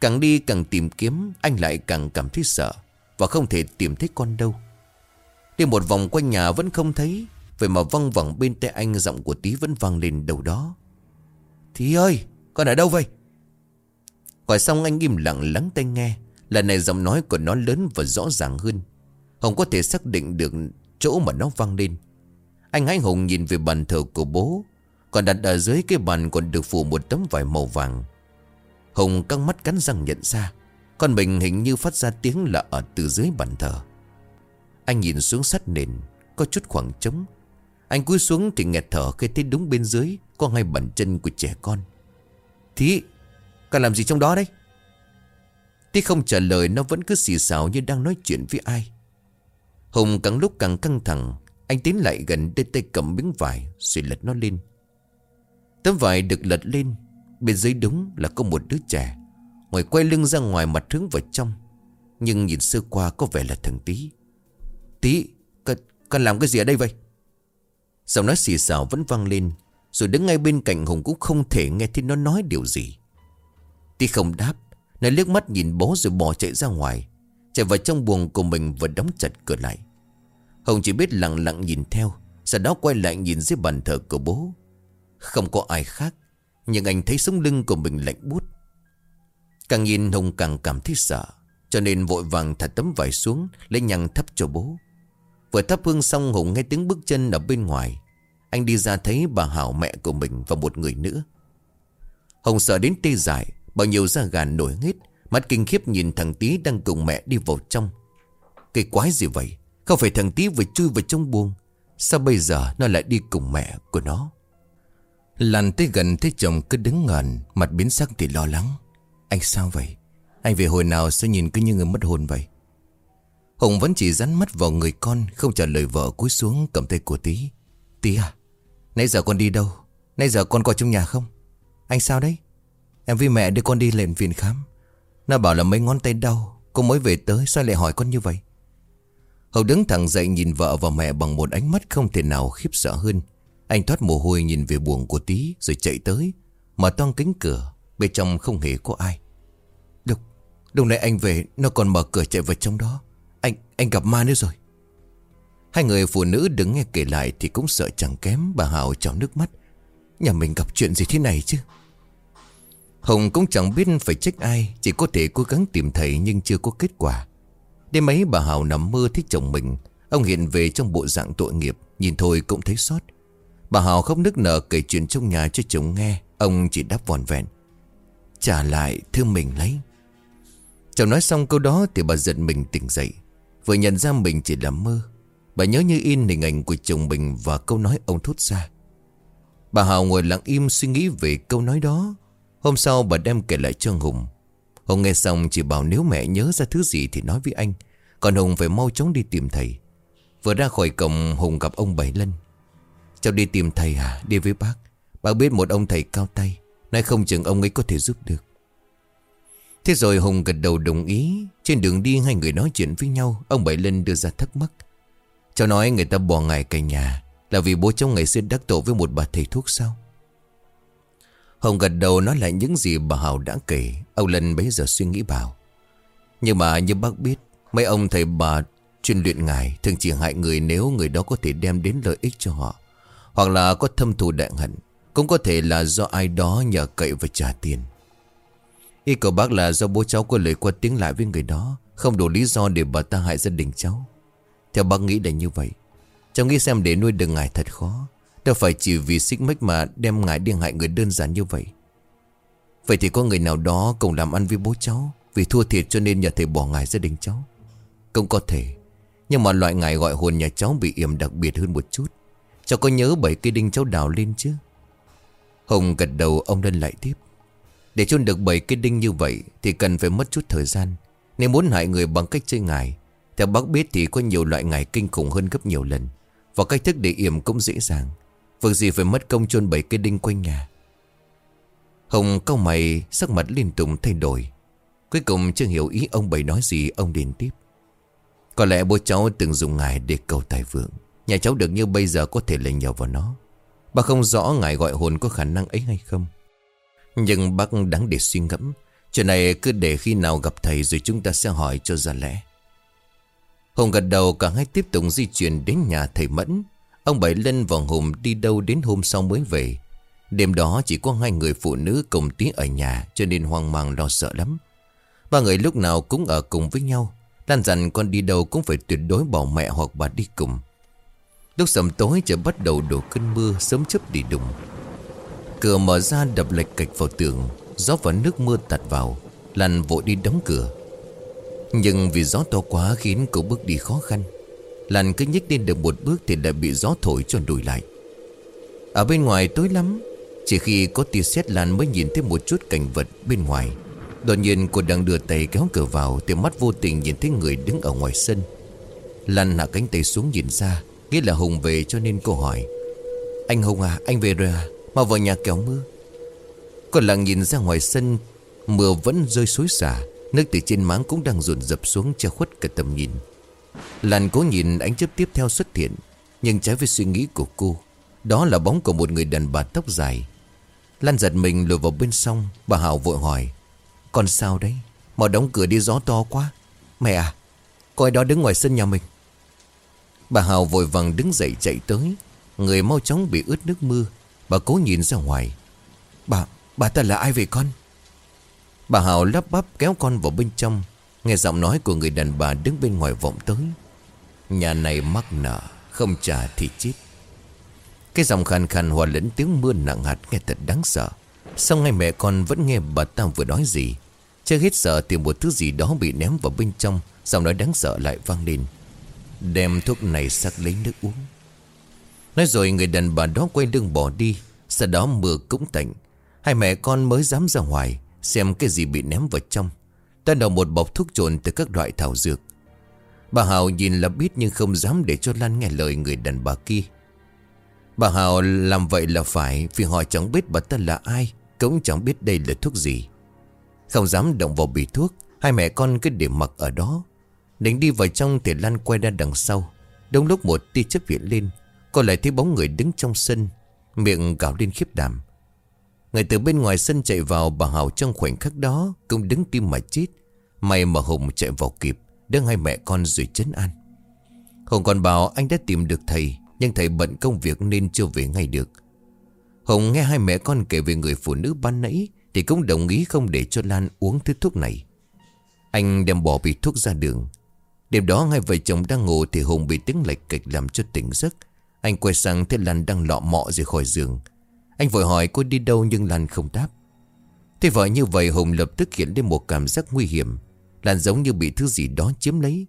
S1: Càng đi càng tìm kiếm, Anh lại càng cảm thấy sợ Và không thể tìm thấy con đâu. Đi một vòng quanh nhà vẫn không thấy Vậy mà văng vẳng bên tay anh, Giọng của tí vẫn vang lên đầu đó. Tí ơi, con ở đâu vậy? Gọi xong anh im lặng lắng tai nghe. Lần này giọng nói của nó lớn và rõ ràng hơn. Hồng có thể xác định được chỗ mà nó vang lên. Anh hãy Hùng nhìn về bàn thờ của bố, còn đặt ở dưới cái bàn còn được phủ một tấm vải màu vàng. Hùng căng mắt cắn răng nhận ra, Con mình hình như phát ra tiếng là ở từ dưới bàn thờ. Anh nhìn xuống sắt nền, Có chút khoảng trống. Anh cúi xuống thì nghẹt thở khi thấy đúng bên dưới Có ngay bàn chân của trẻ con. Thí cần làm gì trong đó đấy? Tí không trả lời nó vẫn cứ xì xào như đang nói chuyện với ai. Hùng càng lúc càng căng thẳng Anh tiến lại gần đưa tay cầm miếng vải Rồi lật nó lên. Tấm vải được lật lên Bên dưới đúng là có một đứa trẻ Ngồi quay lưng ra ngoài mặt hướng vào trong Nhưng nhìn sơ qua có vẻ là thằng Tí. Tí con, con làm cái gì ở đây vậy? Giọng nói xì xào vẫn vang lên, Rồi đứng ngay bên cạnh Hùng cũng không thể nghe thấy nó nói điều gì. Tuy không đáp, Nó liếc mắt nhìn bố rồi bỏ chạy ra ngoài, Chạy vào trong buồng của mình và đóng chặt cửa lại. Hồng chỉ biết lặng lặng nhìn theo, Sau đó quay lại nhìn dưới bàn thờ của bố. Không có ai khác, Nhưng anh thấy sống lưng của mình lạnh buốt. Càng nhìn Hùng càng cảm thấy sợ, Cho nên vội vàng thả tấm vải xuống, Lấy nhăn thấp cho bố. Vừa thắp hương xong Hùng nghe tiếng bước chân ở bên ngoài. Anh đi ra thấy bà Hảo mẹ của mình Và một người nữa. Hùng sợ đến tê dại Bao nhiêu da gà nổi hết, Mắt kinh khiếp nhìn thằng Tý đang cùng mẹ đi vào trong. Cái quái gì vậy? Không phải thằng Tý vừa chui vào trong buông Sao bây giờ nó lại đi cùng mẹ của nó? Lần tới gần thấy chồng cứ đứng ngẩn, Mặt biến sắc thì lo lắng. Anh sao vậy? Anh về hồi nào sao nhìn cứ như người mất hồn vậy? Hùng vẫn chỉ rắn mắt vào người con Không trả lời vợ cúi xuống cầm tay của Tý. Tý à Nãy giờ con đi đâu? Nãy giờ con có trong nhà không? Anh sao đấy? Em với mẹ đưa con đi lên viện khám. Nó bảo là mấy ngón tay đau Cô mới về tới sao lại hỏi con như vậy? Hậu đứng thẳng dậy nhìn vợ và mẹ Bằng một ánh mắt không thể nào khiếp sợ hơn. Anh thoát mồ hôi nhìn về buồng của tí Rồi chạy tới Mở toang kính cửa Bên trong không hề có ai. Lúc, lúc nãy anh về Nó còn mở cửa chạy vào trong đó. Anh, gặp ma nữa rồi. Hai người phụ nữ đứng nghe kể lại Thì cũng sợ chẳng kém Bà Hảo trào nước mắt. Nhà mình gặp chuyện gì thế này chứ? Hồng cũng chẳng biết phải trách ai Chỉ có thể cố gắng tìm thầy nhưng chưa có kết quả. Đêm ấy bà Hào nằm mơ thích chồng mình. Ông hiện về trong bộ dạng tội nghiệp Nhìn thôi cũng thấy xót Bà Hào khóc nức nở kể chuyện trong nhà cho chồng nghe Ông chỉ đáp vòn vẹn. Trả lại thương mình lấy. Chồng nói xong câu đó thì bà giận mình tỉnh dậy. Vừa nhận ra mình chỉ là mơ. Bà nhớ như in hình ảnh của chồng mình Và câu nói ông thốt ra. Bà Hào ngồi lặng im suy nghĩ về câu nói đó. Hôm sau bà đem kể lại cho Hùng. Hùng nghe xong chỉ bảo nếu mẹ nhớ ra thứ gì thì nói với anh. Còn Hùng phải mau chóng đi tìm thầy. Vừa ra khỏi cổng, Hùng gặp ông Bảy Lân Cháu đi tìm thầy à Đi với bác. Bác biết một ông thầy cao tay. Nay không chừng ông ấy có thể giúp được. Thế rồi Hùng gật đầu đồng ý. Trên đường đi, hai người nói chuyện với nhau. Ông Bảy Linh đưa ra thắc mắc. Cháu nói người ta bỏ ngài cả nhà Là vì bố cháu ngày xưa đắc tội với một bà thầy thuốc sao? Hồng gật đầu nói lại những gì bà Hảo đã kể. Ông Linh bấy giờ suy nghĩ bảo. Nhưng mà như bác biết, Mấy ông thầy bà chuyên luyện ngài Thường chỉ hại người nếu người đó có thể đem đến lợi ích cho họ. Hoặc là có thâm thù đại hận, Cũng có thể là do ai đó nhờ cậy và trả tiền. Ý của bác là do bố cháu có lời qua tiếng lại với người đó, Không đủ lý do để bà ta hại gia đình cháu. Theo bác nghĩ là như vậy. Cháu nghĩ xem để nuôi được ngài thật khó. Đâu phải chỉ vì xích mích mà đem ngài đi hại người đơn giản như vậy. Vậy thì có người nào đó cùng làm ăn với bố cháu Vì thua thiệt cho nên nhà thầy bỏ ngài gia đình cháu? Cũng có thể. Nhưng mà loại ngài gọi hồn nhà cháu bị yểm đặc biệt hơn một chút. Cháu có nhớ bảy cây đinh cháu đào lên chứ? Hùng gật đầu, ông lên lại tiếp. Để chôn được bảy cây đinh như vậy Thì cần phải mất chút thời gian. Nếu muốn hại người bằng cách chơi ngài, Theo bác biết thì có nhiều loại ngài kinh khủng hơn gấp nhiều lần. Và cách thức để yểm cũng dễ dàng. Việc gì phải mất công chôn bảy cây đinh quanh nhà? Hồng cau mày, Sắc mặt liên tục thay đổi. Cuối cùng chưa hiểu ý ông bảy nói gì, Ông điền tiếp. Có lẽ bố cháu từng dùng ngài để cầu tài vượng. Nhà cháu được như bây giờ có thể là nhờ vào nó. Bà không rõ ngài gọi hồn có khả năng ấy hay không. Nhưng bác đáng để suy ngẫm. Chuyện này cứ để khi nào gặp thầy Rồi chúng ta sẽ hỏi cho ra lẽ. Hùng gật đầu, cả hai tiếp tục di chuyển đến nhà thầy Mẫn. Ông Bảy Lân và Hùng đi đâu đến hôm sau mới về. Đêm đó chỉ có hai người phụ nữ cùng tí ở nhà, Cho nên hoang mang lo sợ lắm. Ba người lúc nào cũng ở cùng với nhau. Lan dặn con đi đâu cũng phải tuyệt đối bỏ mẹ hoặc bà đi cùng. Lúc sầm tối trời bắt đầu đổ cơn mưa, Sớm chớp đi đùng. Cửa mở ra đập lệch cạch vào tường, Gió và nước mưa tạt vào Lan vội đi đóng cửa. Nhưng vì gió to quá khiến cô bước đi khó khăn Lan cứ nhích lên được một bước Thì đã bị gió thổi cho đùi lại. Ở bên ngoài tối lắm, Chỉ khi có tia sét Lan mới nhìn thấy một chút cảnh vật bên ngoài. Đột nhiên cô đang đưa tay kéo cửa vào Thì mắt vô tình nhìn thấy người đứng ở ngoài sân. Lan hạ cánh tay xuống nhìn ra, Nghĩ là Hùng về cho nên cô hỏi. Anh Hùng à anh về rồi à? Mà vào nhà kéo mưa. Còn lặng nhìn ra ngoài sân, Mưa vẫn rơi xối xả, Nước từ trên máng cũng đang dồn dập xuống che khuất cả tầm nhìn. Lan cố nhìn ánh chớp tiếp theo xuất hiện, Nhưng trái với suy nghĩ của cô, Đó là bóng của một người đàn bà tóc dài. Lan giật mình lùi vào bên sông Bà Hảo vội hỏi Còn sao đấy? Mà đóng cửa đi gió to quá. Mẹ à Coi đó đứng ngoài sân nhà mình. Bà Hào vội vàng đứng dậy chạy tới, Người mau chóng bị ướt nước mưa. Bà cố nhìn ra ngoài. Bà, bà ta là ai vậy con? Bà Hào lắp bắp kéo con vào bên trong Nghe giọng nói của người đàn bà đứng bên ngoài vọng tới. Nhà này mắc nợ Không trả thì chết. Cái giọng khàn khàn hòa lẫn tiếng mưa nặng hạt nghe thật đáng sợ. Xong ngay mẹ con vẫn nghe bà ta vừa nói gì? Chưa hết sợ thì một thứ gì đó bị ném vào bên trong Giọng nói đáng sợ lại vang lên. Đem thuốc này sắc lấy nước uống. Nói rồi người đàn bà đó quay lưng bỏ đi, Sau đó mưa cũng tạnh. Hai mẹ con mới dám ra ngoài, Xem cái gì bị ném vào trong. Ta đầu một bọc thuốc trộn từ các loại thảo dược. Bà Hào nhìn là biết nhưng không dám để cho Lan nghe lời người đàn bà kia. Bà Hào làm vậy là phải, Vì họ chẳng biết bà ta là ai, Cũng chẳng biết đây là thuốc gì. Không dám động vào bì thuốc, Hai mẹ con cứ để mặc ở đó. Định đi vào trong thì Lan quay ra đằng sau. Đông lúc một tia chấp viện lên Cô lại thấy bóng người đứng trong sân, Miệng gào lên khiếp đảm. Người từ bên ngoài sân chạy vào, Bà Hảo trong khoảnh khắc đó Cũng đứng tim mà chết. May mà Hùng chạy vào kịp Đưa hai mẹ con rồi chấn an. Hùng còn bảo anh đã tìm được thầy, Nhưng thầy bận công việc nên chưa về ngay được. Hùng nghe hai mẹ con kể về người phụ nữ ban nãy, Thì cũng đồng ý không để cho Lan uống thứ thuốc này. Anh đem bỏ bị thuốc ra đường. Đêm đó, hai vợ chồng đang ngủ Thì Hùng bị tiếng lệch kịch làm cho tỉnh giấc. Anh quay sang thấy Lan đang lọ mọ rời khỏi giường. Anh vội hỏi cô đi đâu nhưng Lan không đáp. Thế vợ như vậy Hùng lập tức hiện lên một cảm giác nguy hiểm. Lan giống như bị thứ gì đó chiếm lấy.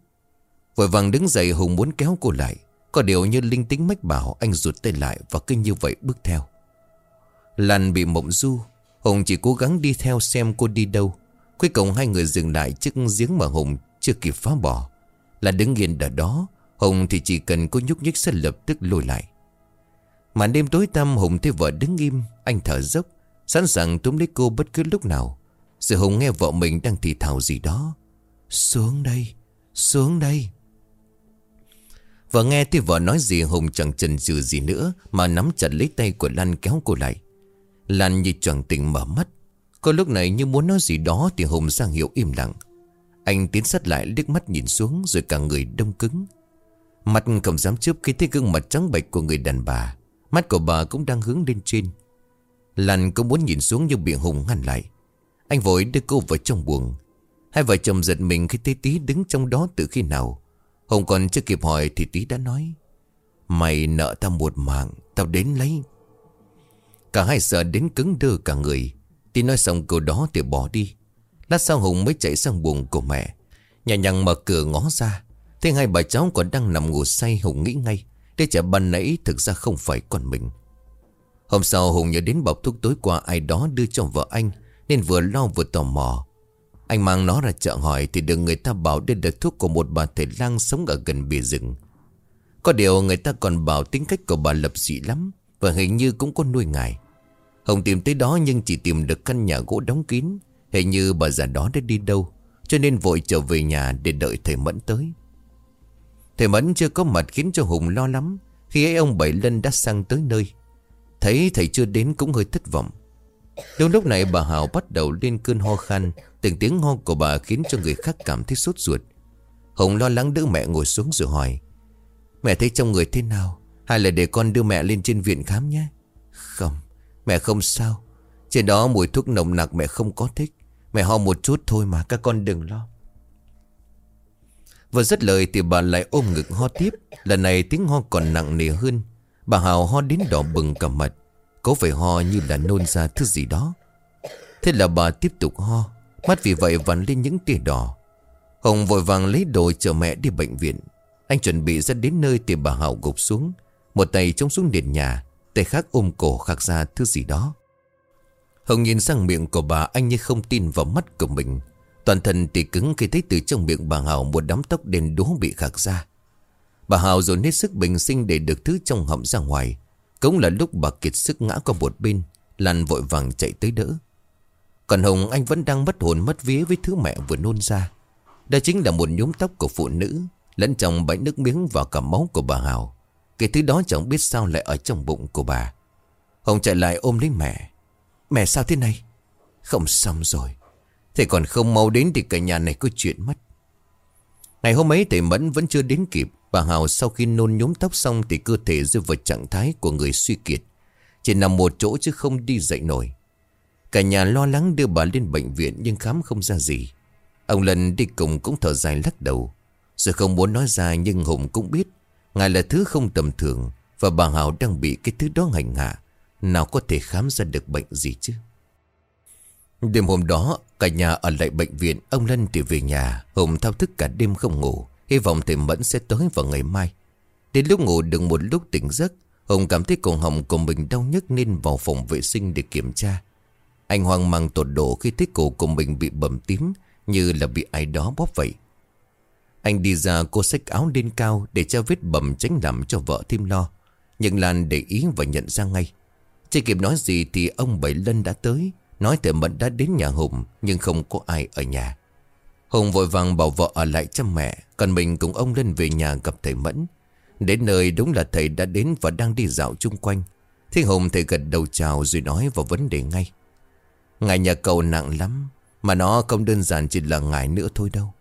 S1: Vội vàng đứng dậy, Hùng muốn kéo cô lại. Có điều như linh tính mách bảo, Anh rụt tay lại và cứ như vậy bước theo. Lan bị mộng du. Hùng chỉ cố gắng đi theo xem cô đi đâu. Cuối cùng hai người dừng lại trước giếng mà Hùng chưa kịp phá bỏ. Là đứng yên ở đó Hùng thì chỉ cần có nhúc nhích sẽ lập tức lùi lại. Màn đêm tối tăm Hùng thấy vợ đứng im, Anh thở dốc, Sẵn sàng túm lấy cô bất cứ lúc nào. Rồi Hùng nghe vợ mình đang thì thào gì đó. Xuống đây Xuống đây. Vợ nghe thì vợ nói gì, Hùng chẳng chần chừ gì nữa, Mà nắm chặt lấy tay của Lan kéo cô lại. Lan như chẳng tỉnh mở mắt. Có lúc này như muốn nói gì đó Thì Hùng sang hiệu im lặng. Anh tiến sát lại, liếc mắt nhìn xuống, Rồi cả người đông cứng. Mặt không dám chớp khi thấy gương mặt trắng bệch của người đàn bà. Mắt của bà cũng đang hướng lên trên. Lan cũng muốn nhìn xuống nhưng bị Hùng ngăn lại. Anh vội đưa cô vào trong buồng. Hai vợ chồng giật mình khi thấy Tí đứng trong đó từ khi nào. Hùng còn chưa kịp hỏi thì Tí đã nói, Mày nợ tao một mạng, Tao đến lấy. Cả hai sợ đến cứng đơ cả người. Tí nói xong câu đó thì bỏ đi. Lát sau Hùng mới chạy sang buồng của mẹ. Nhẹ nhàng mở cửa ngó ra thế hai bà cháu còn đang nằm ngủ say Hùng nghĩ ngay. Đứa trẻ ban nãy thực ra không phải con mình. Hôm sau Hùng nhớ đến bọc thuốc tối qua ai đó đưa cho vợ anh, Nên vừa lo vừa tò mò. Anh mang nó ra chợ hỏi Thì được người ta bảo đây là thuốc của một bà thầy lang sống ở gần bìa rừng. Có điều người ta còn bảo tính cách của bà lập dị lắm Và hình như cũng có nuôi ngài. Hùng tìm tới đó nhưng chỉ tìm được căn nhà gỗ đóng kín. Hình như bà già đó đã đi đâu, Cho nên vội trở về nhà để đợi thầy Mẫn tới. Thầy Mẫn chưa có mặt khiến cho Hùng lo lắm. Khi ấy ông Bảy Lân đã sang tới nơi. Thấy thầy chưa đến cũng hơi thất vọng. Đúng lúc này bà Hảo bắt đầu lên cơn ho khan. Từng tiếng ho của bà khiến cho người khác cảm thấy sốt ruột. Hùng lo lắng đỡ mẹ ngồi xuống rồi hỏi, Mẹ thấy trong người thế nào? Hay là để con đưa mẹ lên trên viện khám nhé? Không, Mẹ không sao. Trên đó mùi thuốc nồng nặc mẹ không có thích. Mẹ ho một chút thôi mà các con đừng lo. Vừa dứt lời thì bà lại ôm ngực ho tiếp. Lần này tiếng ho còn nặng nề hơn. Bà Hào ho đến đỏ bừng cả mặt. Có phải ho như là nôn ra thứ gì đó. Thế là bà tiếp tục ho. Mắt vì vậy vằn lên những tia đỏ. Hồng vội vàng lấy đồ chở mẹ đi bệnh viện. Anh chuẩn bị ra đến nơi thì bà Hào gục xuống. Một tay trông xuống nền nhà, Tay khác ôm cổ khắc ra thứ gì đó. Hồng nhìn sang miệng của bà, anh như không tin vào mắt của mình. Toàn thân tỉ cứng khi thấy từ trong miệng bà Hảo một đám tóc đen đố bị khạc ra. Bà Hào dồn hết sức bình sinh để được thứ trong họng ra ngoài. Cũng là lúc bà kiệt sức ngã qua một bên Lan vội vàng chạy tới đỡ. Còn Hồng, anh vẫn đang mất hồn mất vía với thứ mẹ vừa nôn ra. Đó chính là một nhúm tóc của phụ nữ, Lẫn trong bãi nước miếng và cả máu của bà Hào Cái thứ đó chẳng biết sao lại ở trong bụng của bà. Hồng chạy lại ôm lấy mẹ. Mẹ sao thế này? Không xong rồi. Thế còn không mau đến thì cả nhà này có chuyện mất. Ngày hôm ấy thầy Mẫn vẫn chưa đến kịp. Bà Hào sau khi nôn nhúm tóc xong Thì cơ thể rơi vào trạng thái của người suy kiệt. Chỉ nằm một chỗ chứ không đi dậy nổi. Cả nhà lo lắng đưa bà lên bệnh viện Nhưng khám không ra gì. Ông Lân đi cùng cũng thở dài lắc đầu. Rồi không muốn nói ra nhưng Hùng cũng biết Ngài là thứ không tầm thường Và bà Hào đang bị cái thứ đó hành hạ. Nào có thể khám ra được bệnh gì chứ? Đêm hôm đó, Cả nhà ở lại bệnh viện, Ông Lân thì về nhà. Hùng thao thức cả đêm không ngủ, Hy vọng thầy Mẫn sẽ tới vào ngày mai. Đến lúc ngủ được một lúc tỉnh giấc Hùng cảm thấy cổ họng của mình đau nhức Nên vào phòng vệ sinh để kiểm tra. Anh hoang mang tột độ khi thấy cổ của mình bị bầm tím, Như là bị ai đó bóp vậy. Anh đi ra cô xách áo lên cao Để cho vết bầm tránh làm cho vợ thêm lo. Nhưng Lan để ý và nhận ra ngay. Chưa kịp nói gì thì ông Bảy Lân đã tới. Nói thầy Mẫn đã đến nhà Hùng, Nhưng không có ai ở nhà. Hùng vội vàng bảo vợ ở lại chăm mẹ, Còn mình cùng ông lên về nhà gặp thầy Mẫn. Đến nơi đúng là thầy đã đến Và đang đi dạo chung quanh. Thế Hùng thầy gật đầu chào rồi nói vào vấn đề ngay. Ngài nhà cầu nặng lắm, Mà nó không đơn giản chỉ là ngài nữa thôi đâu.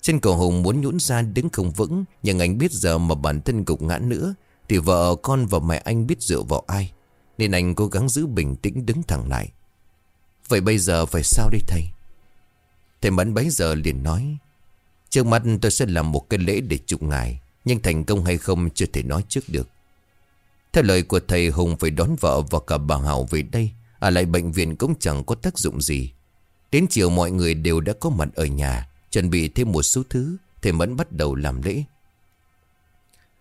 S1: Trên cầu Hùng muốn nhũn ra đứng không vững, Nhưng anh biết giờ mà bản thân gục ngã nữa, Thì vợ con và mẹ anh biết dựa vào ai, Nên anh cố gắng giữ bình tĩnh đứng thẳng lại. Vậy bây giờ phải sao đây thầy? Thầy Mẫn bấy giờ liền nói, Trước mắt tôi sẽ làm một cái lễ để chúc ngài, Nhưng thành công hay không chưa thể nói trước được. Theo lời của thầy Hùng phải đón vợ và cả bà Hảo về đây, Ở lại bệnh viện cũng chẳng có tác dụng gì. Đến chiều mọi người đều đã có mặt ở nhà, Chuẩn bị thêm một số thứ, Thầy Mẫn bắt đầu làm lễ.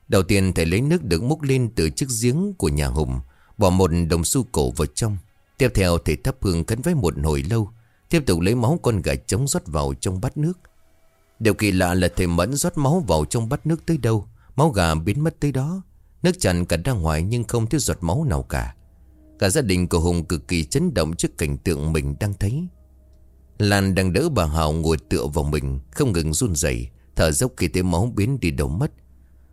S1: Đầu tiên thầy lấy nước được múc lên từ chiếc giếng của nhà Hùng, Bỏ một đồng xu cổ vào trong. Tiếp theo thầy thắp hương cấn với một hồi lâu, Tiếp tục lấy máu con gà trống rót vào trong bát nước. Điều kỳ lạ là thầy Mẫn rót máu vào trong bát nước tới đâu, Máu gà biến mất tới đó. Nước tràn cả ra ngoài nhưng không thấy giọt máu nào cả. Cả gia đình của Hùng cực kỳ chấn động trước cảnh tượng mình đang thấy. Lan đang đỡ bà Hào ngồi tựa vào mình, Không ngừng run rẩy, Thở dốc khi thấy máu biến đi đầu mất.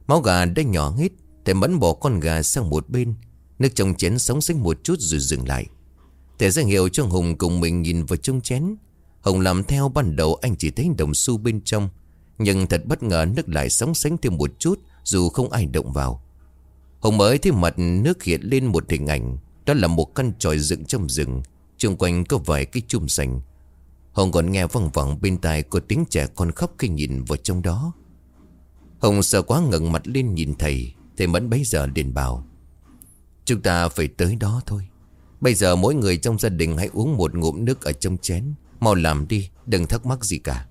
S1: Máu gà đã nhỏ hết, Thầy Mẫn bỏ con gà sang một bên. Nước trong chén sóng xích một chút rồi dừng lại thể ra hiệu cho Hùng cùng mình nhìn vào trong chén. Hùng làm theo ban đầu anh chỉ thấy đồng xu bên trong. Nhưng thật bất ngờ nước lại sóng sánh thêm một chút, Dù không ai động vào. Hùng mới thấy mặt nước hiện lên một hình ảnh. Đó là một căn tròi dựng trong rừng. Trung quanh có vài cái chum sành. Hùng còn nghe văng vẳng bên tai có tiếng trẻ con khóc khi nhìn vào trong đó. Hùng sợ quá ngẩng mặt lên nhìn thầy Thầy mẫn bấy giờ liền bảo, Chúng ta phải tới đó thôi. Bây giờ mỗi người trong gia đình hãy uống một ngụm nước ở trong chén. Mau làm đi, Đừng thắc mắc gì cả.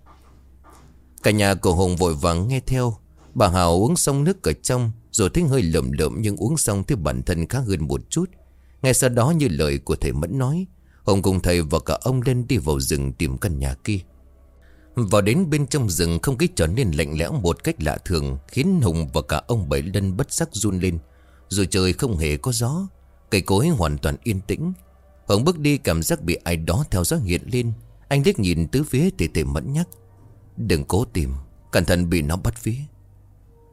S1: Cả nhà của Hùng vội vàng nghe theo. Bà Hào uống xong nước ở trong, Rồi thấy hơi lợm lợm nhưng uống xong thấy bản thân khá hơn một chút. Ngay sau đó như lời của thầy Mẫn nói, Hùng cùng thầy và cả ông lên đi vào rừng tìm căn nhà kia. Vào đến bên trong rừng, không khí trở nên lạnh lẽo một cách lạ thường, Khiến Hùng và cả ông Bảy Lân bất sắc run lên. Rồi trời không hề có gió Cây cối hoàn toàn yên tĩnh. Hồng bước đi, cảm giác bị ai đó theo dõi hiện lên. Anh liếc nhìn tứ phía thì tìm mẫn nhắc. Đừng cố tìm, Cẩn thận bị nó bắt phía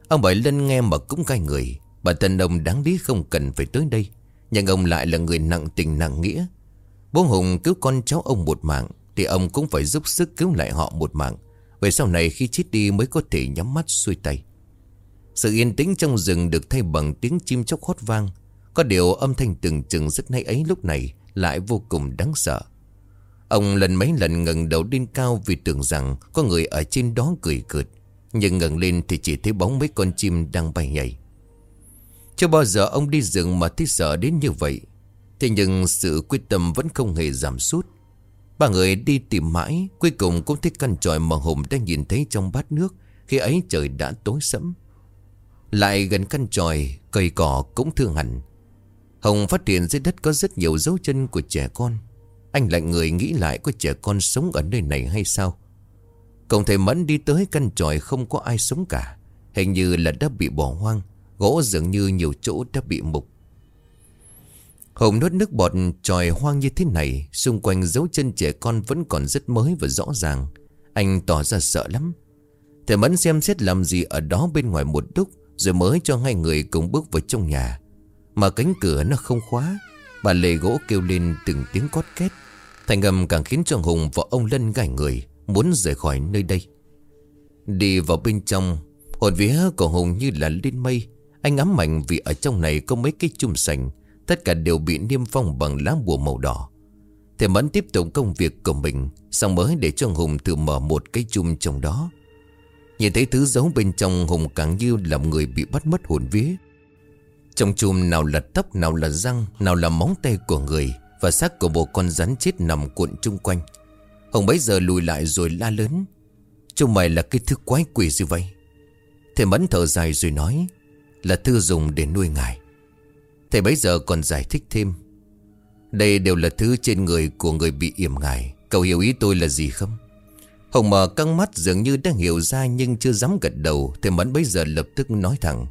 S1: Ông Bảy Lân nghe mà cũng gai người. Bản thân ông đáng lý không cần phải tới đây. Nhưng ông lại là người nặng tình nặng nghĩa. Bố Hùng cứu con cháu ông một mạng, Thì ông cũng phải giúp sức cứu lại họ một mạng. Vậy sau này khi chết đi mới có thể nhắm mắt xuôi tay. Sự yên tĩnh trong rừng được thay bằng tiếng chim chóc hót vang có điều âm thanh từng chừng rất hay ấy lúc này lại vô cùng đáng sợ. Ông lần mấy lần ngẩng đầu lên cao vì tưởng rằng có người ở trên đó cười cợt. Nhưng ngẩng lên thì chỉ thấy bóng mấy con chim đang bay nhảy. Chưa bao giờ ông đi rừng mà thấy sợ đến như vậy. Thế nhưng sự quyết tâm vẫn không hề giảm sút. Ba người đi tìm mãi, cuối cùng cũng thấy căn tròi mà Hùng đang nhìn thấy trong bát nước. Khi ấy trời đã tối sẫm. Lại gần căn tròi, cây cỏ cũng thương hẳn. Hồng phát hiện dưới đất có rất nhiều dấu chân của trẻ con. Anh lạnh người nghĩ lại có trẻ con sống ở nơi này hay sao? Cổng thầy Mẫn đi tới căn tròi không có ai sống cả. Hình như là đã bị bỏ hoang, Gỗ dường như nhiều chỗ đã bị mục. Hồng nuốt nước bọt tròi hoang như thế này, Xung quanh dấu chân trẻ con vẫn còn rất mới và rõ ràng. Anh tỏ ra sợ lắm. Thầy Mẫn xem xét làm gì ở đó bên ngoài một lúc Rồi mới cho hai người cùng bước vào trong nhà. Mà cánh cửa nó không khóa, Bà lề gỗ kêu lên từng tiếng cót két. Thành âm càng khiến cho Hùng và ông Lân gảy người, Muốn rời khỏi nơi đây. Đi vào bên trong Hồn vía của Hùng như là lên mây. Anh ngắm mạnh vì ở trong này có mấy cái chum sành, Tất cả đều bị niêm phong bằng lá bùa màu đỏ. Thầy Mẫn tiếp tục công việc của mình, Xong mới để cho Hùng tự mở một cái chum trong đó. Nhìn thấy thứ giấu bên trong, Hùng càng như là người bị bắt mất hồn vía. Trong chùm nào là tóc, nào là răng, Nào là móng tay của người Và xác của bộ con rắn chết nằm cuộn chung quanh. Hùng bấy giờ lùi lại rồi la lớn Chúng mày là cái thứ quái quỷ gì vậy? Thầy Mẫn thở dài rồi nói, Là thư dùng để nuôi ngài. Thầy bấy giờ còn giải thích thêm, Đây đều là thứ trên người của người bị yểm ngài, Cậu hiểu ý tôi là gì không? Hồng mở căng mắt dường như đang hiểu ra Nhưng chưa dám gật đầu, Thầy Mẫn bấy giờ lập tức nói thẳng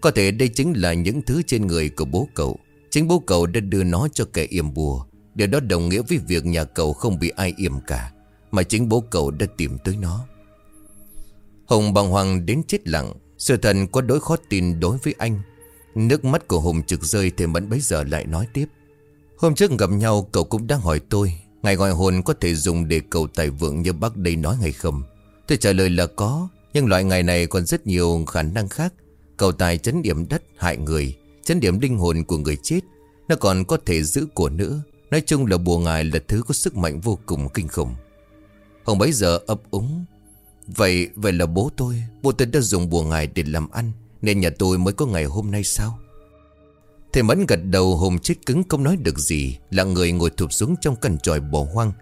S1: có thể đây chính là những thứ trên người của bố cậu. Chính bố cậu đã đưa nó cho kẻ yểm bùa. Điều đó đồng nghĩa với việc nhà cậu không bị ai yểm cả, Mà chính bố cậu đã tìm tới nó. Hùng bằng hoàng đến chết lặng. Sự thần có đối khó tin đối với anh. Nước mắt của Hùng trực rơi Thì Mẫn bấy giờ lại nói tiếp. Hôm trước gặp nhau, cậu cũng đang hỏi tôi Ngày gọi hồn có thể dùng để cầu tài vượng như bác đây nói hay không? Tôi trả lời là có, Nhưng loại ngày này còn rất nhiều khả năng khác. Cầu tài chấn điểm đất hại người, Chấn điểm linh hồn của người chết, Nó còn có thể giữ của nữa Nói chung là bùa ngài là thứ có sức mạnh vô cùng kinh khủng. Hồng bấy giờ ấp úng, Vậy vậy là bố tôi Bố tôi đã dùng bùa ngài để làm ăn, Nên nhà tôi mới có ngày hôm nay sao? Thầy Mẫn gật đầu hùng chết cứng, không nói được gì, Là người ngồi thụp xuống trong căn tròi bỏ hoang.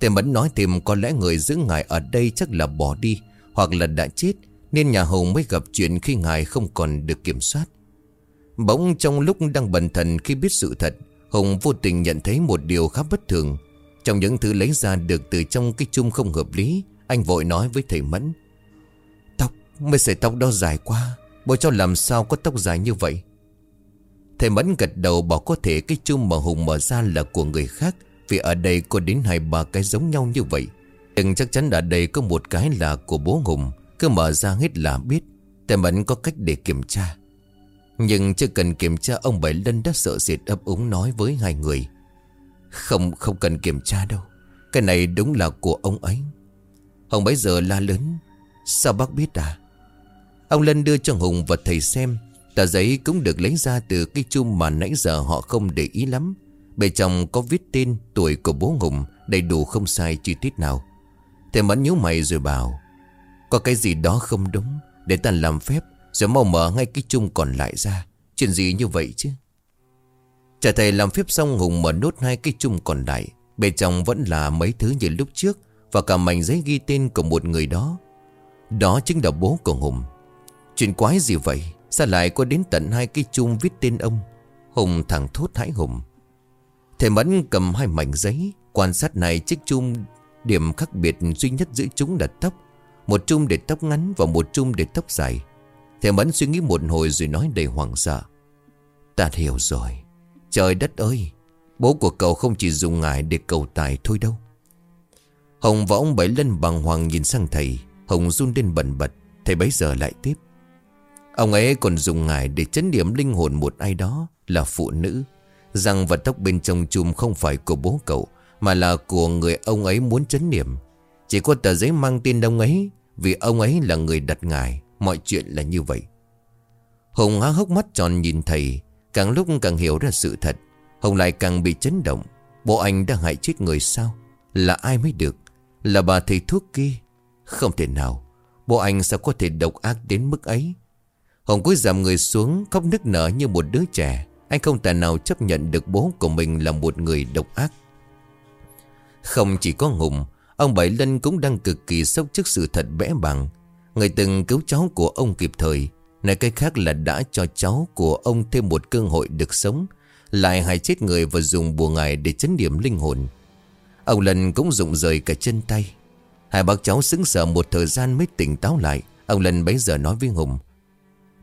S1: Thầy Mẫn nói thêm, có lẽ người giữ ngài ở đây chắc là bỏ đi, Hoặc là đã chết nên nhà Hồng mới gặp chuyện khi ngài không còn được kiểm soát. Bỗng trong lúc đang bần thần khi biết sự thật Hùng vô tình nhận thấy một điều khá bất thường. Trong những thứ lấy ra được từ trong cái chung không hợp lý Anh vội nói với thầy Mẫn. Tóc, mấy sợi tóc đó dài quá Bố cho làm sao có tóc dài như vậy? Thầy Mẫn gật đầu bảo có thể cái chung mà Hùng mở ra là của người khác Vì ở đây có đến hai ba cái giống nhau như vậy. Nhưng chắc chắn ở đây có một cái là của bố Hùng. Cứ mở ra hết là biết Thầy Mẫn có cách để kiểm tra. Nhưng chưa cần kiểm tra ông Bảy Lân đã sợ sệt ấp úng nói với hai người. Không, không cần kiểm tra đâu Cái này đúng là của ông ấy. Ông bấy giờ la lớn Sao bác biết à? Ông Lân đưa cho Hùng và thầy xem Tờ giấy cũng được lấy ra từ cái chum mà nãy giờ họ không để ý lắm. Bên trong có viết tên, tuổi của bố Hùng Đầy đủ không sai chi tiết nào. Thầy Mẫn nhíu mày rồi bảo có cái gì đó không đúng, Để ta làm phép, Rồi mau mở ngay cái chung còn lại ra. Chuyện gì như vậy chứ? Trả thầy làm phép xong Hùng mở nốt hai cái chung còn lại. Bên trong vẫn là mấy thứ như lúc trước, Và cả mảnh giấy ghi tên của một người đó. Đó chính là bố của Hùng. Chuyện quái gì vậy? Sao lại có đến tận hai cái chung viết tên ông? Hùng thẳng thốt hãi hùng. Thầy Mẫn cầm hai mảnh giấy, Quan sát này chiếc chung Điểm khác biệt duy nhất giữa chúng là tóc. Một chung để tóc ngắn Và một chung để tóc dài. Thầy Mẫn suy nghĩ một hồi rồi nói đầy hoảng sợ. Ta hiểu rồi. Trời đất ơi! Bố của cậu không chỉ dùng ngài để cầu tài thôi đâu. Hồng và ông Bảy Lân bằng hoàng nhìn sang thầy. Hồng run lên bần bật. Thầy bấy giờ lại tiếp. Ông ấy còn dùng ngài để chấn điểm linh hồn một ai đó Là phụ nữ. Răng và tóc bên trong chùm không phải của bố cậu, Mà là của người ông ấy muốn chấn điểm Chỉ có tờ giấy mang tên ông ấy vì ông ấy là người đặt ngài, Mọi chuyện là như vậy. Hùng há hốc mắt tròn nhìn thầy, Càng lúc càng hiểu ra sự thật. Hùng lại càng bị chấn động. Bộ anh đã hại chết người sao? Là ai mới được? Là bà thầy thuốc kia? Không thể nào. Bộ anh sao có thể độc ác đến mức ấy? Hùng cúi giảm người xuống, khóc nức nở như một đứa trẻ. Anh không thể nào chấp nhận được bố của mình là một người độc ác. Không chỉ có Hùng Ông Bảy Lân cũng đang cực kỳ sốc trước sự thật bẽ bằng Người từng cứu cháu của ông kịp thời, Này cái khác là đã cho cháu của ông thêm một cơ hội được sống, Lại hại chết người và dùng bùa ngài để chấn điểm linh hồn. Ông Lân cũng rụng rời cả chân tay. Hai bác cháu sững sờ một thời gian mới tỉnh táo lại. Ông lân bấy giờ nói với Hùng,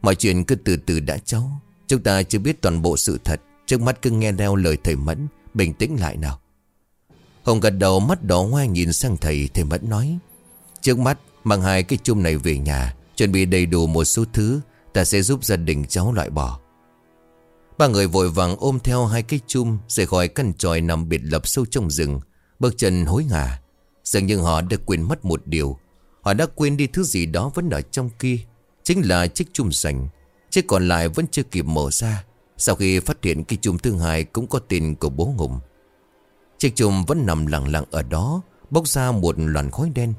S1: Mọi chuyện cứ từ từ đã cháu. Chúng ta chưa biết toàn bộ sự thật. Trước mắt cứ nghe theo lời thầy Mẫn, Bình tĩnh lại nào. Hồng gật đầu mắt đỏ hoa nhìn sang thầy Thầy Mẫn nói, Trước mắt, mang hai cái chum này về nhà, Chuẩn bị đầy đủ một số thứ, Ta sẽ giúp gia đình cháu loại bỏ. Ba người vội vàng ôm theo hai cái chum, Rời khỏi căn tròi nằm biệt lập sâu trong rừng, Bước chân hối ngả Dường như họ đã quên mất một điều, Họ đã quên đi thứ gì đó vẫn ở trong kia, Chính là chiếc chum sành, Chiếc còn lại vẫn chưa kịp mở ra. Sau khi phát hiện cái chum thứ hai Cũng có tên của bố Hùng Chiếc chùm vẫn nằm lặng lặng ở đó, Bốc ra một loàn khói đen.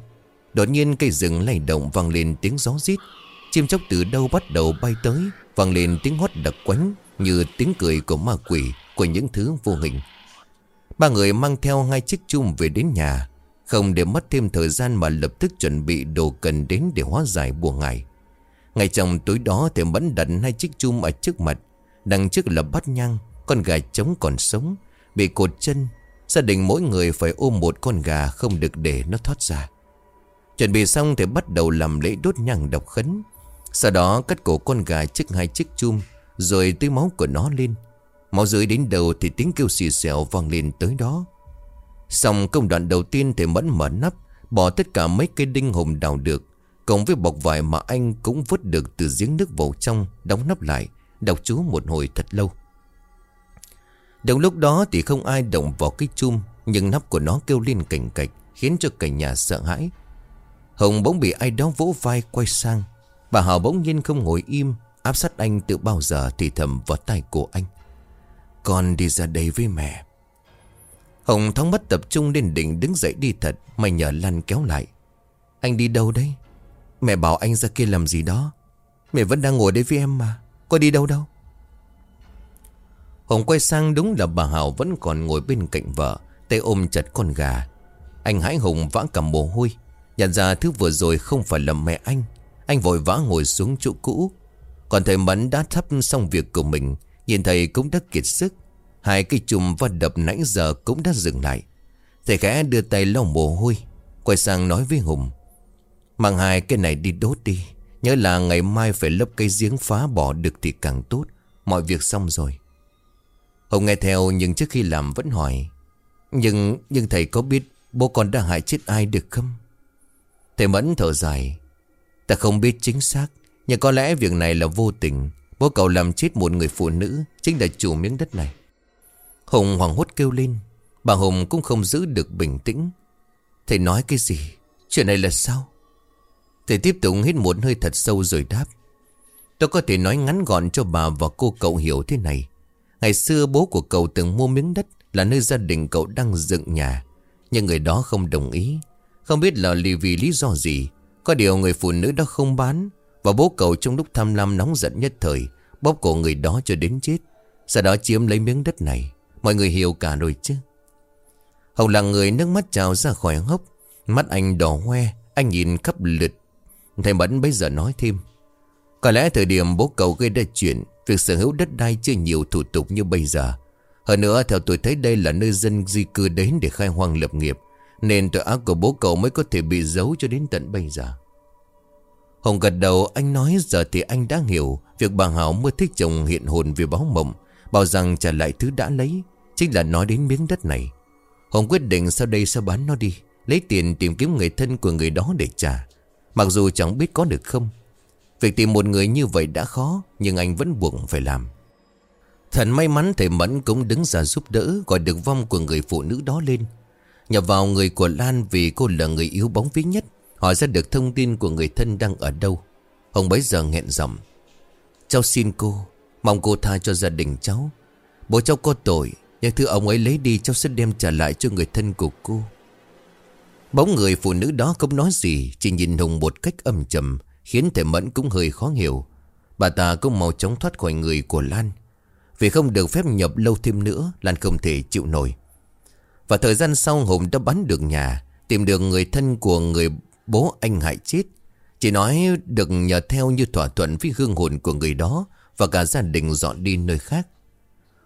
S1: Đột nhiên cây rừng lay động vang lên tiếng gió rít. Chim chóc từ đâu bắt đầu bay tới, Vang lên tiếng hót đặc quánh Như tiếng cười của ma quỷ, Của những thứ vô hình. Ba người mang theo hai chiếc chum về đến nhà, Không để mất thêm thời gian Mà lập tức chuẩn bị đồ cần đến Để hóa giải buồn ngày ngày trong tối đó thì vẫn đặt hai chiếc chum ở trước mặt, Đằng trước là bắt nhang, Con gà trống còn sống, Bị cột chân Gia đình mỗi người phải ôm một con gà Không được để nó thoát ra. Chuẩn bị xong thì bắt đầu làm lễ đốt nhang độc khấn. Sau đó cắt cổ con gà trước hai chiếc chum, Rồi tưới máu của nó lên. Máu dưới đến đầu thì tiếng kêu xì xèo vang lên tới đó. Xong công đoạn đầu tiên thì mẫn mở nắp, Bỏ tất cả mấy cây đinh hùng đào được. Cộng với bọc vải mà anh cũng vứt được từ giếng nước vào trong, Đóng nắp lại, Đọc chú một hồi thật lâu. Đồng lúc đó thì không ai động vào cái chum, Nhưng nắp của nó kêu lên cảnh cạch, Khiến cho cả nhà sợ hãi. Hồng bỗng bị ai đó vỗ vai quay sang. Bà Hảo bỗng nhiên không ngồi im, Áp sát anh từ bao giờ thì thầm vào tay của anh. Con đi ra đây với mẹ. Hồng thóng mất tập trung lên đỉnh đứng dậy đi thật Mày nhờ Lan kéo lại. Anh đi đâu đấy? Mẹ bảo anh ra kia làm gì đó. Mẹ vẫn đang ngồi đây với em mà. Có đi đâu đâu? Hồng quay sang đúng là bà Hảo vẫn còn ngồi bên cạnh vợ, Tay ôm chặt con gà. Anh hãi hùng vã cầm mồ hôi. Nhận ra thứ vừa rồi không phải là mẹ anh. Anh vội vã ngồi xuống chỗ cũ. Còn thầy Mẫn đã thắp xong việc của mình, Nhìn thầy cũng đã kiệt sức. Hai cây chùm và đập nãy giờ cũng đã dừng lại. Thầy khẽ đưa tay lau mồ hôi, Quay sang nói với Hùng. Mang hai cái này đi đốt đi. Nhớ là ngày mai phải lấp cây giếng phá bỏ được thì càng tốt. Mọi việc xong rồi. Hùng nghe theo nhưng trước khi làm vẫn hỏi, Nhưng nhưng thầy có biết bố con đã hại chết ai được không? Thầy Mẫn thở dài, Ta không biết chính xác, Nhưng có lẽ việc này là vô tình. Bố cậu làm chết một người phụ nữ Chính là chủ miếng đất này. Hùng hoảng hốt kêu lên, Bà Hùng cũng không giữ được bình tĩnh. Thầy nói cái gì? Chuyện này là sao? Thầy tiếp tục hít một hơi thật sâu rồi đáp, Tôi có thể nói ngắn gọn cho bà và cô cậu hiểu thế này. Ngày xưa bố của cậu từng mua miếng đất Là nơi gia đình cậu đang dựng nhà. Nhưng người đó không đồng ý. Không biết là vì lý do gì. Có điều người phụ nữ đó không bán. Và bố cậu trong lúc tham lam nóng giận nhất thời, Bóp cổ người đó cho đến chết. Sau đó chiếm lấy miếng đất này. Mọi người hiểu cả rồi chứ? Hồng là người nước mắt trào ra khỏi hốc. Mắt anh đỏ hoe, Anh nhìn khắp lượt. Thầy Mẫn bây giờ nói thêm. Có lẽ thời điểm bố cậu gây ra chuyện, Việc sở hữu đất đai chưa nhiều thủ tục như bây giờ. Hơn nữa, theo tôi thấy đây là nơi dân di cư đến để khai hoang lập nghiệp, nên tội ác của bố cậu mới có thể bị giấu cho đến tận bây giờ. Hồng gật đầu, anh nói giờ thì anh đã hiểu, Việc bà Hảo mới thích chồng hiện hồn vì báo mộng, Bảo rằng trả lại thứ đã lấy, Chính là nói đến miếng đất này. Hồng quyết định sau đây sẽ bán nó đi, Lấy tiền tìm kiếm người thân của người đó để trả. Mặc dù chẳng biết có được không Việc tìm một người như vậy đã khó, Nhưng anh vẫn buộc phải làm. Thần may mắn thầy Mẫn cũng đứng ra giúp đỡ, Gọi được vong của người phụ nữ đó lên. Nhập vào người của Lan vì cô là người yếu bóng vía nhất. Hỏi ra được thông tin của người thân đang ở đâu. Hồng bấy giờ nghẹn giọng. Cháu xin cô, Mong cô tha cho gia đình cháu. Bố cháu có tội, Nhưng thứ ông ấy lấy đi cháu sẽ đem trả lại cho người thân của cô. Bóng người phụ nữ đó không nói gì, Chỉ nhìn Hùng một cách âm trầm. Khiến thể mẫn cũng hơi khó hiểu. Bà ta cũng mau chóng thoát khỏi người của Lan. Vì không được phép nhập lâu thêm nữa, Lan không thể chịu nổi. Và thời gian sau Hùng đã bắn được nhà, Tìm được người thân của người bố anh hại chết. Chỉ nói được nhờ theo như thỏa thuận với hương hồn của người đó Và cả gia đình dọn đi nơi khác.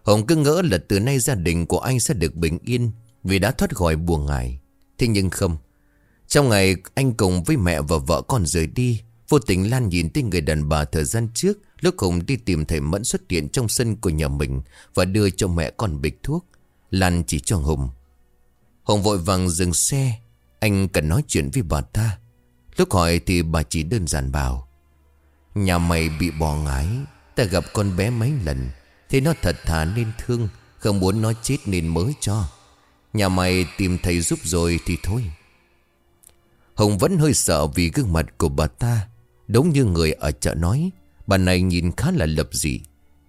S1: Hồng cứ ngỡ là từ nay gia đình của anh sẽ được bình yên Vì đã thoát khỏi buồn ngại Thế nhưng không. Trong ngày anh cùng với mẹ và vợ con rời đi Vô tình Lan nhìn thấy người đàn bà thời gian trước, Lúc Hùng đi tìm thầy Mẫn xuất hiện trong sân của nhà mình Và đưa cho mẹ con bịch thuốc. Lan chỉ cho Hùng. Hùng vội vàng dừng xe. Anh cần nói chuyện với bà ta. Lúc hỏi thì bà chỉ đơn giản bảo, Nhà mày bị bỏ ngái, Ta gặp con bé mấy lần Thế nó thật thà nên thương, Không muốn nó chết nên mới cho. Nhà mày tìm thầy giúp rồi thì thôi. Hồng vẫn hơi sợ vì gương mặt của bà ta Đúng như người ở chợ nói Bà này nhìn khá là lập dị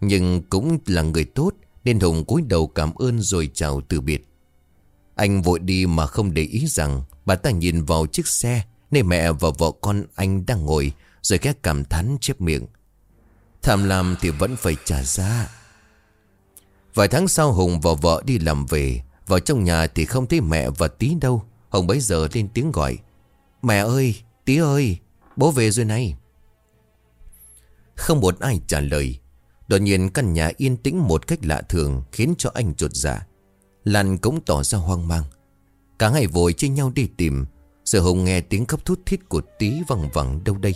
S1: Nhưng cũng là người tốt Nên Hùng cúi đầu cảm ơn rồi chào từ biệt. Anh vội đi mà không để ý rằng Bà ta nhìn vào chiếc xe Nơi mẹ và vợ con anh đang ngồi Rồi ghé cảm thán chép miệng. Tham lam thì vẫn phải trả giá. Vài tháng sau Hùng và vợ đi làm về Vào trong nhà thì không thấy mẹ và tí đâu. Hùng bấy giờ lên tiếng gọi Mẹ ơi, tí ơi, bố về rồi này. Không một ai trả lời. Đột nhiên căn nhà yên tĩnh một cách lạ thường Khiến cho anh trột dạ. Lan cũng tỏ ra hoang mang. Cả ngày vội chia nhau đi tìm. Giờ Hùng nghe tiếng khóc thút thít của tí văng vẳng đâu đây?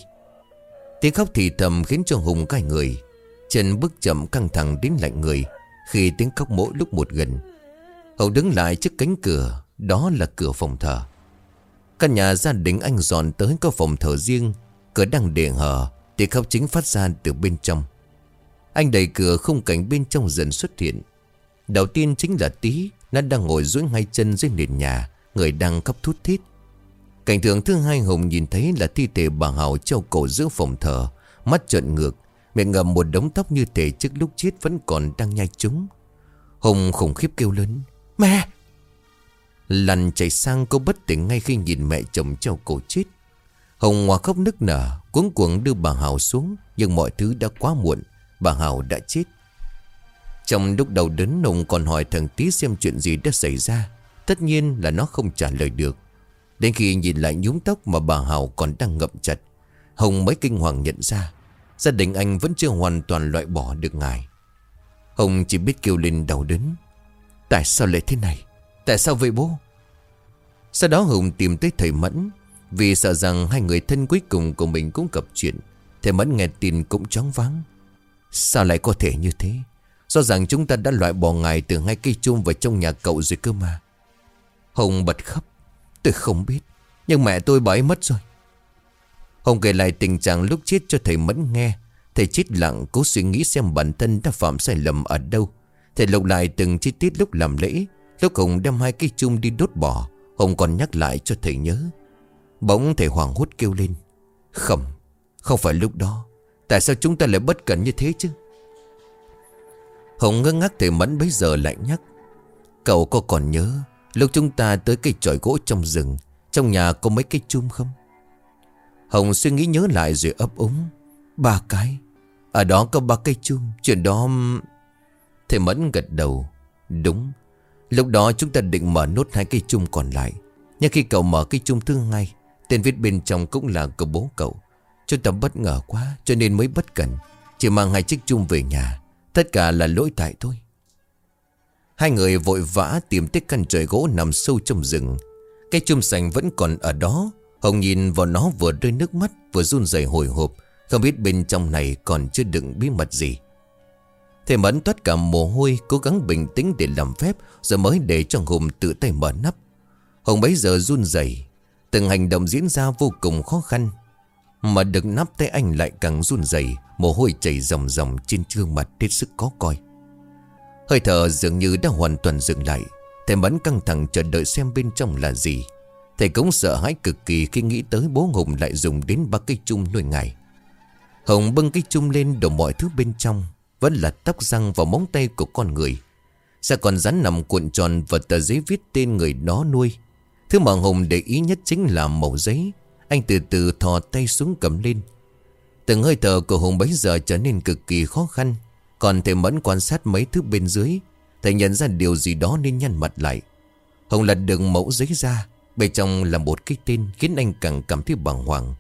S1: Tiếng khóc thì thầm khiến cho Hùng cay người. Chân bước chậm căng thẳng đến lạnh người Khi tiếng khóc mỗi lúc một gần. Hậu đứng lại trước cánh cửa. Đó là cửa phòng thờ. Căn nhà gia đình anh dọn tới có phòng thờ riêng, Cửa đang để hở, Thì khóc chính phát ra từ bên trong. Anh đẩy cửa khung cảnh bên trong dần xuất hiện. Đầu tiên chính là tí, Nó đang ngồi duỗi ngay chân dưới nền nhà, Người đang khóc thút thít. Cảnh tượng thứ hai Hùng nhìn thấy là thi thể bà Hảo treo cổ giữa phòng thờ, Mắt trợn ngược, Miệng ngầm một đống tóc như thể trước lúc chết vẫn còn đang nhai chúng. Hùng khủng khiếp kêu lớn, Mẹ Lằn chạy sang cô bất tỉnh ngay khi nhìn mẹ chồng treo cổ chết Hồng Hòa khóc nức nở, Cuống cuồng đưa bà Hảo xuống, Nhưng mọi thứ đã quá muộn, Bà Hảo đã chết. Trong lúc đầu đớn nồng còn hỏi thằng Tí xem chuyện gì đã xảy ra. Tất nhiên là nó không trả lời được. Đến khi nhìn lại nhúm tóc mà bà Hảo còn đang ngậm chặt, Hồng mới kinh hoàng nhận ra, Gia đình anh vẫn chưa hoàn toàn loại bỏ được ngài. Hồng chỉ biết kêu lên đau đớn. Tại sao lại thế này? Tại sao vậy bố? Sau đó Hùng tìm tới thầy Mẫn, Vì sợ rằng hai người thân cuối cùng của mình cũng gặp chuyện. Thầy Mẫn nghe tin cũng chóng váng. Sao lại có thể như thế? Do rằng chúng ta đã loại bỏ ngài từ hai cây chum vào trong nhà cậu rồi cơ mà. Hùng bật khóc. Tôi không biết, Nhưng mẹ tôi bà ấy mất rồi. Hùng kể lại tình trạng lúc chết cho thầy Mẫn nghe. Thầy chết lặng, cố suy nghĩ xem bản thân đã phạm sai lầm ở đâu. Thầy lục lại từng chi tiết lúc làm lễ. Lúc Hùng đem hai cái chum đi đốt bỏ Hùng còn nhắc lại cho thầy nhớ. Bỗng thầy hoàng hốt kêu lên Không, không phải lúc đó Tại sao chúng ta lại bất cẩn như thế chứ? Hùng ngơ ngác thầy Mẫn bấy giờ lại nhắc Cậu có còn nhớ Lúc chúng ta tới cây tròi gỗ trong rừng Trong nhà có mấy cái chum không? Hồng suy nghĩ nhớ lại rồi ấp úng Ba cái Ở đó có ba cây chum Chuyện đó Thầy Mẫn gật đầu Đúng Lúc đó chúng ta định mở nốt hai cây chung còn lại. Nhưng khi cậu mở cây chung thứ hai, Tên viết bên trong cũng là của bố cậu. Chúng ta bất ngờ quá, Cho nên mới bất cẩn. Chỉ mang hai chiếc chung về nhà. Tất cả là lỗi tại tôi Hai người vội vã tìm tới căn trời gỗ nằm sâu trong rừng. Cái chum sành vẫn còn ở đó. Hồng nhìn vào nó vừa rơi nước mắt, Vừa run rẩy hồi hộp. Không biết bên trong này còn chưa đựng bí mật gì. Thầy Mẫn toát cả mồ hôi, Cố gắng bình tĩnh để làm phép. Rồi mới để cho Hùng tự tay mở nắp. Hùng bấy giờ run rẩy. Từng hành động diễn ra vô cùng khó khăn. Mà được nắp tay anh lại càng run rẩy, Mồ hôi chảy ròng ròng trên gương mặt hết sức khó coi. Hơi thở dường như đã hoàn toàn dừng lại. Thầy Mẫn căng thẳng chờ đợi xem bên trong là gì. Thầy cũng sợ hãi cực kỳ khi nghĩ tới bố Hùng lại dùng đến ba cây chung nuôi ngài. Hùng bưng cái chung lên đổ mọi thứ bên trong. Vẫn là tóc răng và móng tay của con người. Sẽ còn rắn nằm cuộn tròn Và tờ giấy viết tên người đó nuôi. Thứ mà Hùng để ý nhất chính là mẫu giấy. Anh từ từ thò tay xuống cầm lên. Từng hơi thở của Hùng bấy giờ trở nên cực kỳ khó khăn. Còn thầy Mẫn quan sát mấy thứ bên dưới, Thầy nhận ra điều gì đó nên nhăn mặt lại. Hùng lật đường mẫu giấy ra, Bên trong là một cái tên Khiến anh càng cảm thấy bàng hoàng.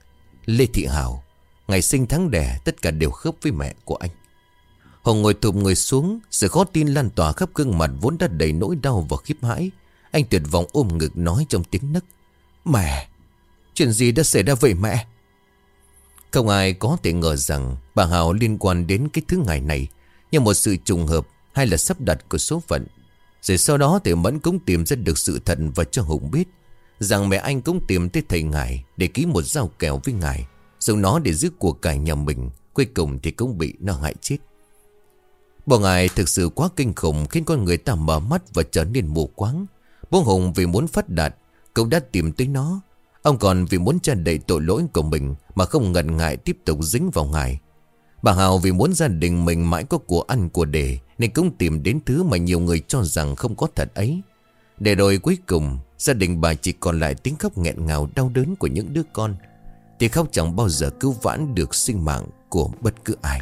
S1: Lê Thị Hảo Ngày sinh tháng đẻ, tất cả đều khớp với mẹ của anh. Hồng ngồi thụp người xuống Sự khó tin lan tỏa khắp gương mặt vốn đã đầy nỗi đau và khiếp hãi Anh tuyệt vọng ôm ngực nói trong tiếng nấc Mẹ Chuyện gì đã xảy ra vậy mẹ Không ai có thể ngờ rằng bà Hào liên quan đến cái thứ ngày này như một sự trùng hợp hay là sắp đặt của số phận. Rồi sau đó thì Mẫn cũng tìm ra được sự thật và cho Hùng biết rằng mẹ anh cũng tìm tới thầy ngài để ký một giao kèo với ngài. Dùng nó để giữ cuộc cải nhà mình, cuối cùng thì cũng bị nó hại chết. Bỏ ngài thực sự quá kinh khủng khiến con người ta mở mắt và trở nên mù quáng. Bố Hùng vì muốn phát đạt, cậu đã tìm tới nó. Ông còn vì muốn tràn đầy tội lỗi của mình mà không ngần ngại tiếp tục dính vào ngài. Bà Hào vì muốn gia đình mình mãi có của ăn của để nên cũng tìm đến thứ mà nhiều người cho rằng không có thật ấy. Để rồi cuối cùng gia đình bà chỉ còn lại tiếng khóc nghẹn ngào đau đớn của những đứa con. Tiếng khóc chẳng bao giờ cứu vãn được sinh mạng của bất cứ ai.